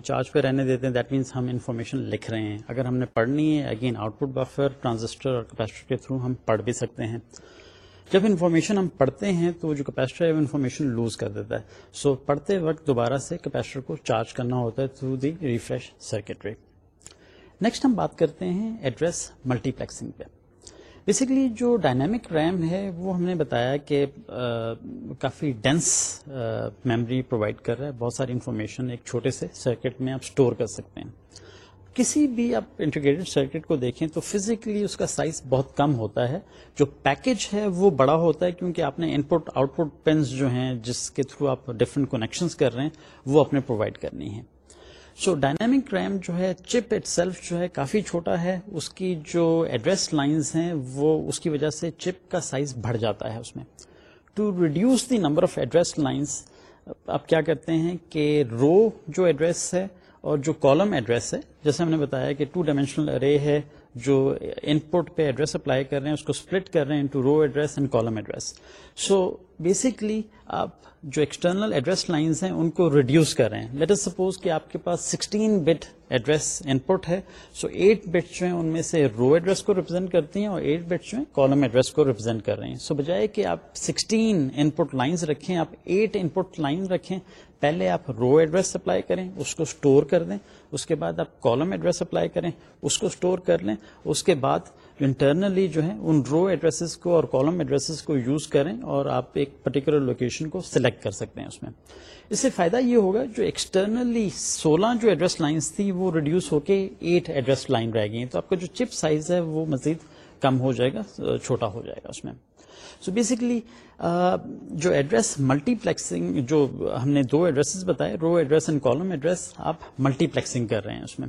چارج پہ رہنے دیتے ہیں۔ دیٹ مینس ہم انفارمیشن لکھ رہے ہیں۔ اگر ہم نے پڑھنی ہے again output buffer transistor اور کیپیسٹر کے تھرو ہم پڑھ بھی سکتے ہیں۔ جب انفارمیشن ہم پڑھتے ہیں تو جو کیپیسٹر ہے وہ انفارمیشن لوز کر دیتا ہے۔ سو so, پڑھتے وقت دوبارہ سے کیپیسٹر کو چارج کرنا ہوتا ہے through the refresh circuitry next ہم بات کرتے ہیں ایڈریس ملٹی پلیکسنگ پہ۔ بیسکلی جو ڈائنامک ریم ہے وہ ہم نے بتایا کہ آ, کافی ڈینس میموری پرووائڈ کر رہا ہے۔ بہت ساری انفارمیشن ایک چھوٹے سے سرکٹ میں آپ اسٹور کر سکتے ہیں۔ کسی بھی آپ انٹیگریٹڈ سرکٹ کو دیکھیں تو فزیکلی اس کا سائز بہت کم ہوتا ہے۔ جو پیکج ہے وہ بڑا ہوتا ہے کیونکہ آپ نے ان پٹ آؤٹ پٹ پینس جو ہیں جس کے تھرو آپ ڈفرنٹ کنیکشن کر رہے ہیں، وہ اپنے پرووائڈ کرنی ہے سو ڈائنامک ریم جو ہے چپ اٹ سیلف جو ہے کافی چھوٹا ہے۔ اس کی جو ایڈریس لائنز ہیں، وہ اس کی وجہ سے چپ کا سائز بڑھ جاتا ہے اس میں۔ To reduce the number of address lines آپ کیا کرتے ہیں کہ رو جو ایڈریس ہے اور جو کالم ایڈریس ہے، جیسے ہم نے بتایا کہ ٹو ڈائمینشنل ارے ہے، جو ان پٹ پہ ایڈریس اپلائی کر رہے ہیں، اس کو اسپلٹ کر رہے ہیں into row address and column address so basically آپ جو ایکسٹرنل ایڈریس لائنس ہیں، ان کو ریڈیوس کر رہے ہیں. لیٹ از سپوز کہ آپ کے پاس sixteen bit address input ہے سو ایٹ بٹ جو ہیں، ان میں سے رو ایڈریس کو ریپرزینٹ کرتی ہیں اور ایٹ بٹ جو ہیں کالم ایڈریس کو ریپرزینٹ کر رہے ہیں. سو بجائے کہ آپ سکسٹین ان پٹ لائنس رکھیں، آپ ایٹ ان پٹ لائن رکھیں پہلے آپ رو ایڈریس اپلائی کریں، اس کو اسٹور کر دیں، اس کے بعد آپ کالم ایڈریس اپلائی کریں، اس کو اسٹور کر لیں، اس کے بعد انٹرنلی جو ہے ان رو ایڈریسز کو اور کالم ایڈریسز کو یوز کریں اور آپ ایک پرٹیکولر لوکیشن کو سلیکٹ کر سکتے ہیں اس میں۔ اس سے فائدہ یہ ہوگا، جو ایکسٹرنلی سولہ جو ایڈریس لائنس تھی، وہ ریڈیوس ہو کے ایٹ ایڈریس لائن رہ گئی ہیں۔ تو آپ کا جو چپ سائز ہے، وہ مزید کم ہو جائے گا، چھوٹا ہو جائے گا اس میں۔ سو بیسکلی جو ایڈریس ملٹی پلیکسنگ جو ہم نے دو ایڈریسز بتائے row address and column address آپ ملٹی پلیکسنگ کر رہے ہیں اس میں۔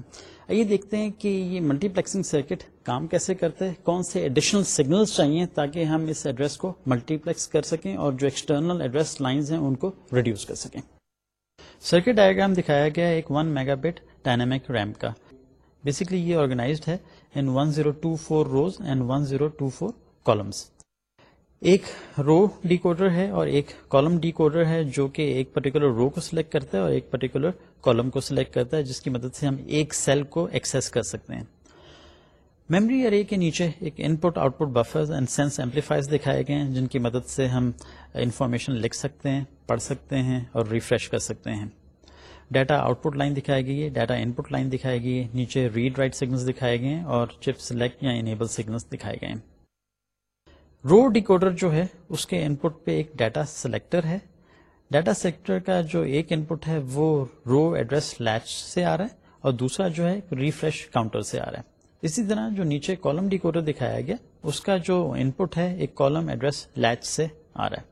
آئیے دیکھتے ہیں کہ یہ ملٹی پلیکسنگ سرکٹ کام کیسے کرتے ہیں کون سے ایڈیشنل سگنلس چاہیے تاکہ ہم اس ایڈریس کو ملٹی پلیکس کر سکیں اور جو ایکسٹرنل ایڈریس لائنز ہیں ان کو ریڈیوس کر سکیں۔ سرکٹ ڈائگرام دکھایا گیا ایک one megabit dynamic RAM کا۔ بیسکلی یہ آرگنائزڈ ہے ان 1024 روز اینڈ 1024 کالمس ایک رو ڈی کوڈر ہے اور ایک کالم ڈی کوڈر ہے جو کہ ایک پرٹیکولر رو کو سلیکٹ کرتا ہے اور ایک پرٹیکولر کالم کو سلیکٹ کرتا ہے، جس کی مدد سے ہم ایک سیل کو ایکسس کر سکتے ہیں۔ میموری ارے کے نیچے ایک input output buffer and sense amplifiers دکھائے گئے ہیں، جن کی مدد سے ہم انفارمیشن لکھ سکتے ہیں، پڑھ سکتے ہیں اور ریفریش کر سکتے ہیں۔ ڈیٹا آؤٹ پٹ لائن دکھائی گئی ہے، ڈیٹا ان پٹ لائن دکھائی گئی ہے، نیچے ریڈ رائٹ سگنلس دکھائے گئے ہیں اور چپ سلیکٹ یا انیبل سگنلس دکھائے گئے ہیں۔ رو ڈیکوڈر جو ہے، اس کے ان پٹ پہ ایک ڈیٹا سلیکٹر ہے۔ ڈیٹا سلیکٹر کا جو ایک ان پٹ ہے، وہ رو ایڈریس لیچ سے آ رہا ہے اور دوسرا جو ہے ریفریش کاؤنٹر سے آ رہا ہے۔ اسی طرح جو نیچے کالم ڈیکوڈر دکھایا گیا، اس کا جو ان پٹ ہے، ایک کالم ایڈریس لیچ سے آ رہا ہے۔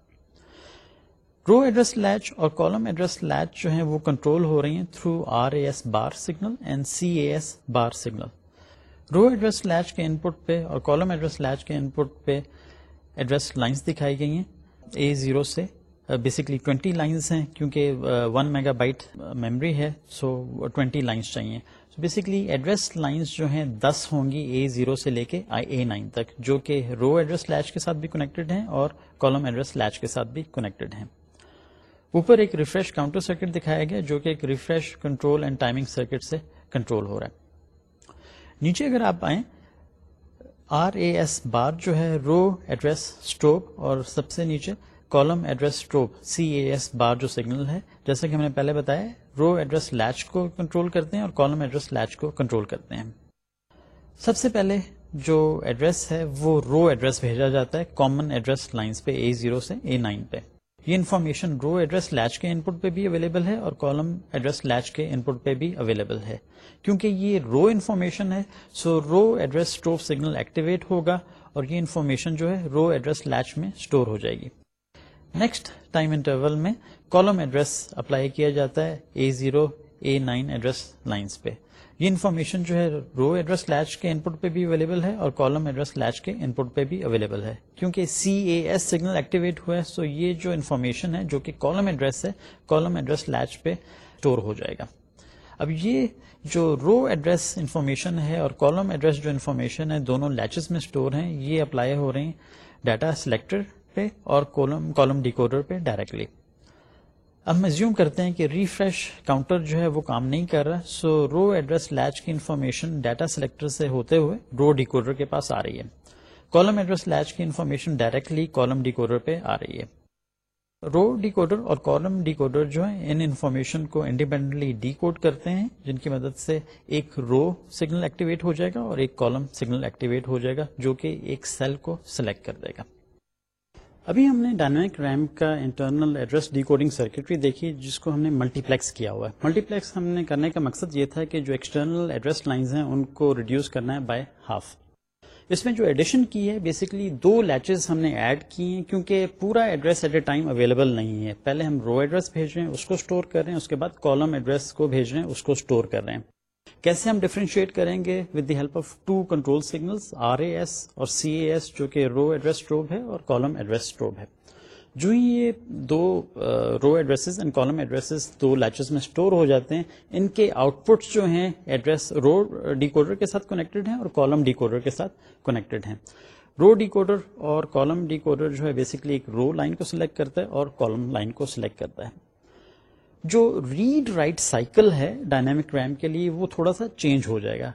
رو ایڈریس لیچ اور کالم ایڈریس لیچ جو ہے وہ کنٹرول ہو رہی ہیں through R A S bar signal and C A S bar signal row address latch کے ان پٹ پہ اور کالم ایڈریس لیچ کے ان پٹ پہ ایڈریس لائنس دکھائی گئی ہیں. اے زیرو سے بیسکلی ٹوینٹی لائنس ہیں کیونکہ ون میگا بائٹ میموری ہے سو ٹوینٹی لائنس چاہیے. سو بیسکلی ایڈریس لائنس جو ہیں دس ہوں گی اے زیرو سے لے کے اے نائن تک، جو کہ رو ایڈریس لیچ کے ساتھ بھی کنیکٹڈ ہیں اور کالم ایڈریس لیچ کے ساتھ بھی کنیکٹڈ ہیں. اوپر ایک ریفریش کاؤنٹر سرکٹ دکھایا گیا جو کہ ایک refresh control and timing circuit سے کنٹرول ہو رہا ہے. نیچے اگر آپ آئیں آر اے ایس بار جو ہے رو ایڈریس اسٹروپ اور سب سے نیچے column address strobe C A S bar جو سگنل ہے، جیسا کہ ہم نے پہلے بتایا رو ایڈریس لیچ کو کنٹرول کرتے ہیں اور کالم ایڈریس لیچ کو کنٹرول کرتے ہیں سب سے پہلے جو ایڈریس ہے وہ رو ایڈریس بھیجا جاتا ہے کامن ایڈریس لائنس پہ اے زیرو سے اے نائن پہ۔ یہ انفارمیشن رو ایڈریس لیچ کے ان پٹ پہ بھی اویلیبل ہے اور کالم ایڈریس لیچ کے ان پٹ پہ بھی اویلیبل ہے۔ کیونکہ یہ رو انفارمیشن ہے، so row address store signal activate ہوگا اور یہ انفارمیشن جو ہے رو ایڈریس لیچ میں اسٹور ہو جائے گی۔ نیکسٹ ٹائم انٹرول میں کالم ایڈریس اپلائی کیا جاتا ہے A zero A nine address lines پہ۔ یہ انفارمیشن جو ہے رو ایڈریس لیچ کے ان پٹ پہ بھی اویلیبل ہے اور کالم ایڈریس لیچ کے ان پٹ پہ بھی اویلیبل ہے۔ کیونکہ C A S signal activate ہوا ہے سو یہ جو انفارمیشن ہے جو کہ کالم ایڈریس ہے کالم ایڈریس لیچ پہ اسٹور ہو جائے گا۔ اب یہ جو رو ایڈریس انفارمیشن ہے اور کالم ایڈریس جو انفارمیشن ہے، دونوں لیچز میں اسٹور ہیں۔ یہ اپلائی ہو رہے ہیں ڈیٹا سلیکٹر پہ اور کالم ڈیکوڈر پہ ڈائریکٹلی اب ہم زیوم کرتے ہیں کہ ریفریش کاؤنٹر جو ہے وہ کام نہیں کر رہا. سو رو ایڈریس لیچ کی انفارمیشن ڈیٹا سلیکٹر سے ہوتے ہوئے رو ڈیکوڈر کے پاس آ رہی ہے. کالم ایڈریس لیچ کی انفارمیشن ڈائریکٹلی کالم ڈیکوڈر پہ آ رہی ہے. رو ڈیکوڈر اور کالم ڈیکوڈر جو ہے ان انفارمیشن کو انڈیپینڈنٹلی ڈی کوڈ کرتے ہیں، جن کی مدد سے ایک رو سگنل ایکٹیویٹ ہو جائے گا اور ایک کالم سگنل ایکٹیویٹ ہو جائے گا، جو کہ ایک سیل کو سلیکٹ کر دے گا. ابھی ہم نے ڈائنامک ریم کا انٹرنل ایڈریس ڈیکوڈنگ سرکٹری دیکھی، جس کو ہم نے ملٹی پلیکس کیا ہوا ہے۔ ملٹی پلیکس ہم نے کرنے کا مقصد یہ تھا کہ جو ایکسٹرنل ایڈریس لائنز ہیں، ان کو ریڈیوس کرنا ہے بائی ہاف اس میں جو ایڈیشن کی ہے بیسکلی دو لیچز ہم نے ایڈ کی ہیں، کیونکہ پورا address at a time available نہیں ہے۔ پہلے ہم رو ایڈریس بھیج رہے ہیں، اس کو اسٹور کر رہے ہیں، اس کے بعد کالم ایڈریس کو بھیج رہے ہیں، اس کو اسٹور کر رہے ہیں۔ کیسے ہم ڈیفرینشیٹ کریں گے with the help of two control signals R A S اور سی اے ایس جو کہ رو ایڈریس اسٹروب ہے اور کالم ایڈریس اسٹروب ہے. جو ہی یہ دو row addresses and column addresses do latches میں اسٹور ہو جاتے ہیں، ان کے آؤٹ پٹس جو ہیں ایڈریس رو ڈیکوڈر کے ساتھ کنیکٹڈ ہیں اور کالم ڈیکوڈر کے ساتھ کنیکٹڈ ہیں. رو ڈیکوڈر اور کالم ڈیکوڈر جو ہے بیسکلی ایک رو لائن کو سلیکٹ کرتا ہے اور کالم لائن کو سلیکٹ کرتا ہے۔ جو ریڈ رائٹ سائیکل ہے ڈائنامک ریم کے لیے وہ تھوڑا سا چینج ہو جائے گا۔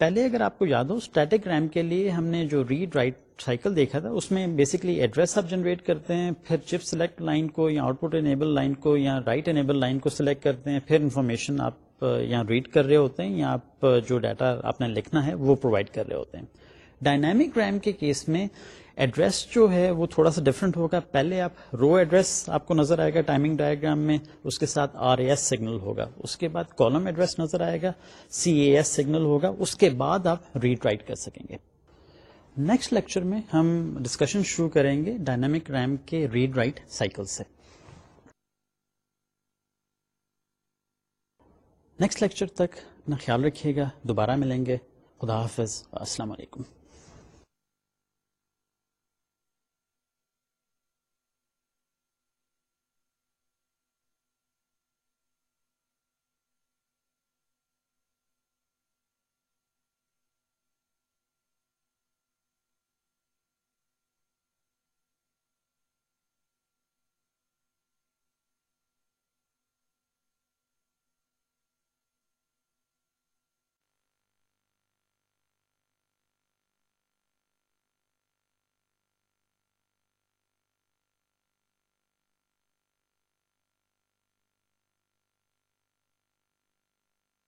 پہلے اگر آپ کو یاد ہو اسٹیٹک ریم کے لیے ہم نے جو ریڈ رائٹ سائیکل دیکھا تھا، اس میں بیسکلی ایڈریس آپ جنریٹ کرتے ہیں، پھر چپ سلیکٹ لائن کو یا آؤٹ پٹ انیبل لائن کو یا رائٹ انیبل لائن کو سلیکٹ کرتے ہیں، پھر انفارمیشن آپ یا ریڈ کر رہے ہوتے ہیں یا آپ جو ڈیٹا آپ نے لکھنا ہے وہ پرووائڈ کر رہے ہوتے ہیں۔ ڈائنامک ریم کے کیس میں ایڈریس جو ہے وہ تھوڑا سا ڈفرنٹ ہوگا۔ پہلے آپ رو ایڈریس آپ کو نظر آئے گا ٹائمنگ ڈائگرام میں، اس کے ساتھ آر اے ایس سگنل ہوگا۔ اس کے بعد کالم ایڈریس نظر آئے گا سی اے ایس سگنل ہوگا۔ اس کے بعد آپ ریڈ رائٹ کر سکیں گے۔ نیکسٹ لیکچر میں ہم ڈسکشن شروع کریں گے ڈائنامک ریم کے ریڈ رائٹ سائیکل سے۔ نیکسٹ لیکچر تک اپنا خیال رکھیے گا۔ دوبارہ ملیں گے۔ خدا حافظ۔ السلام علیکم۔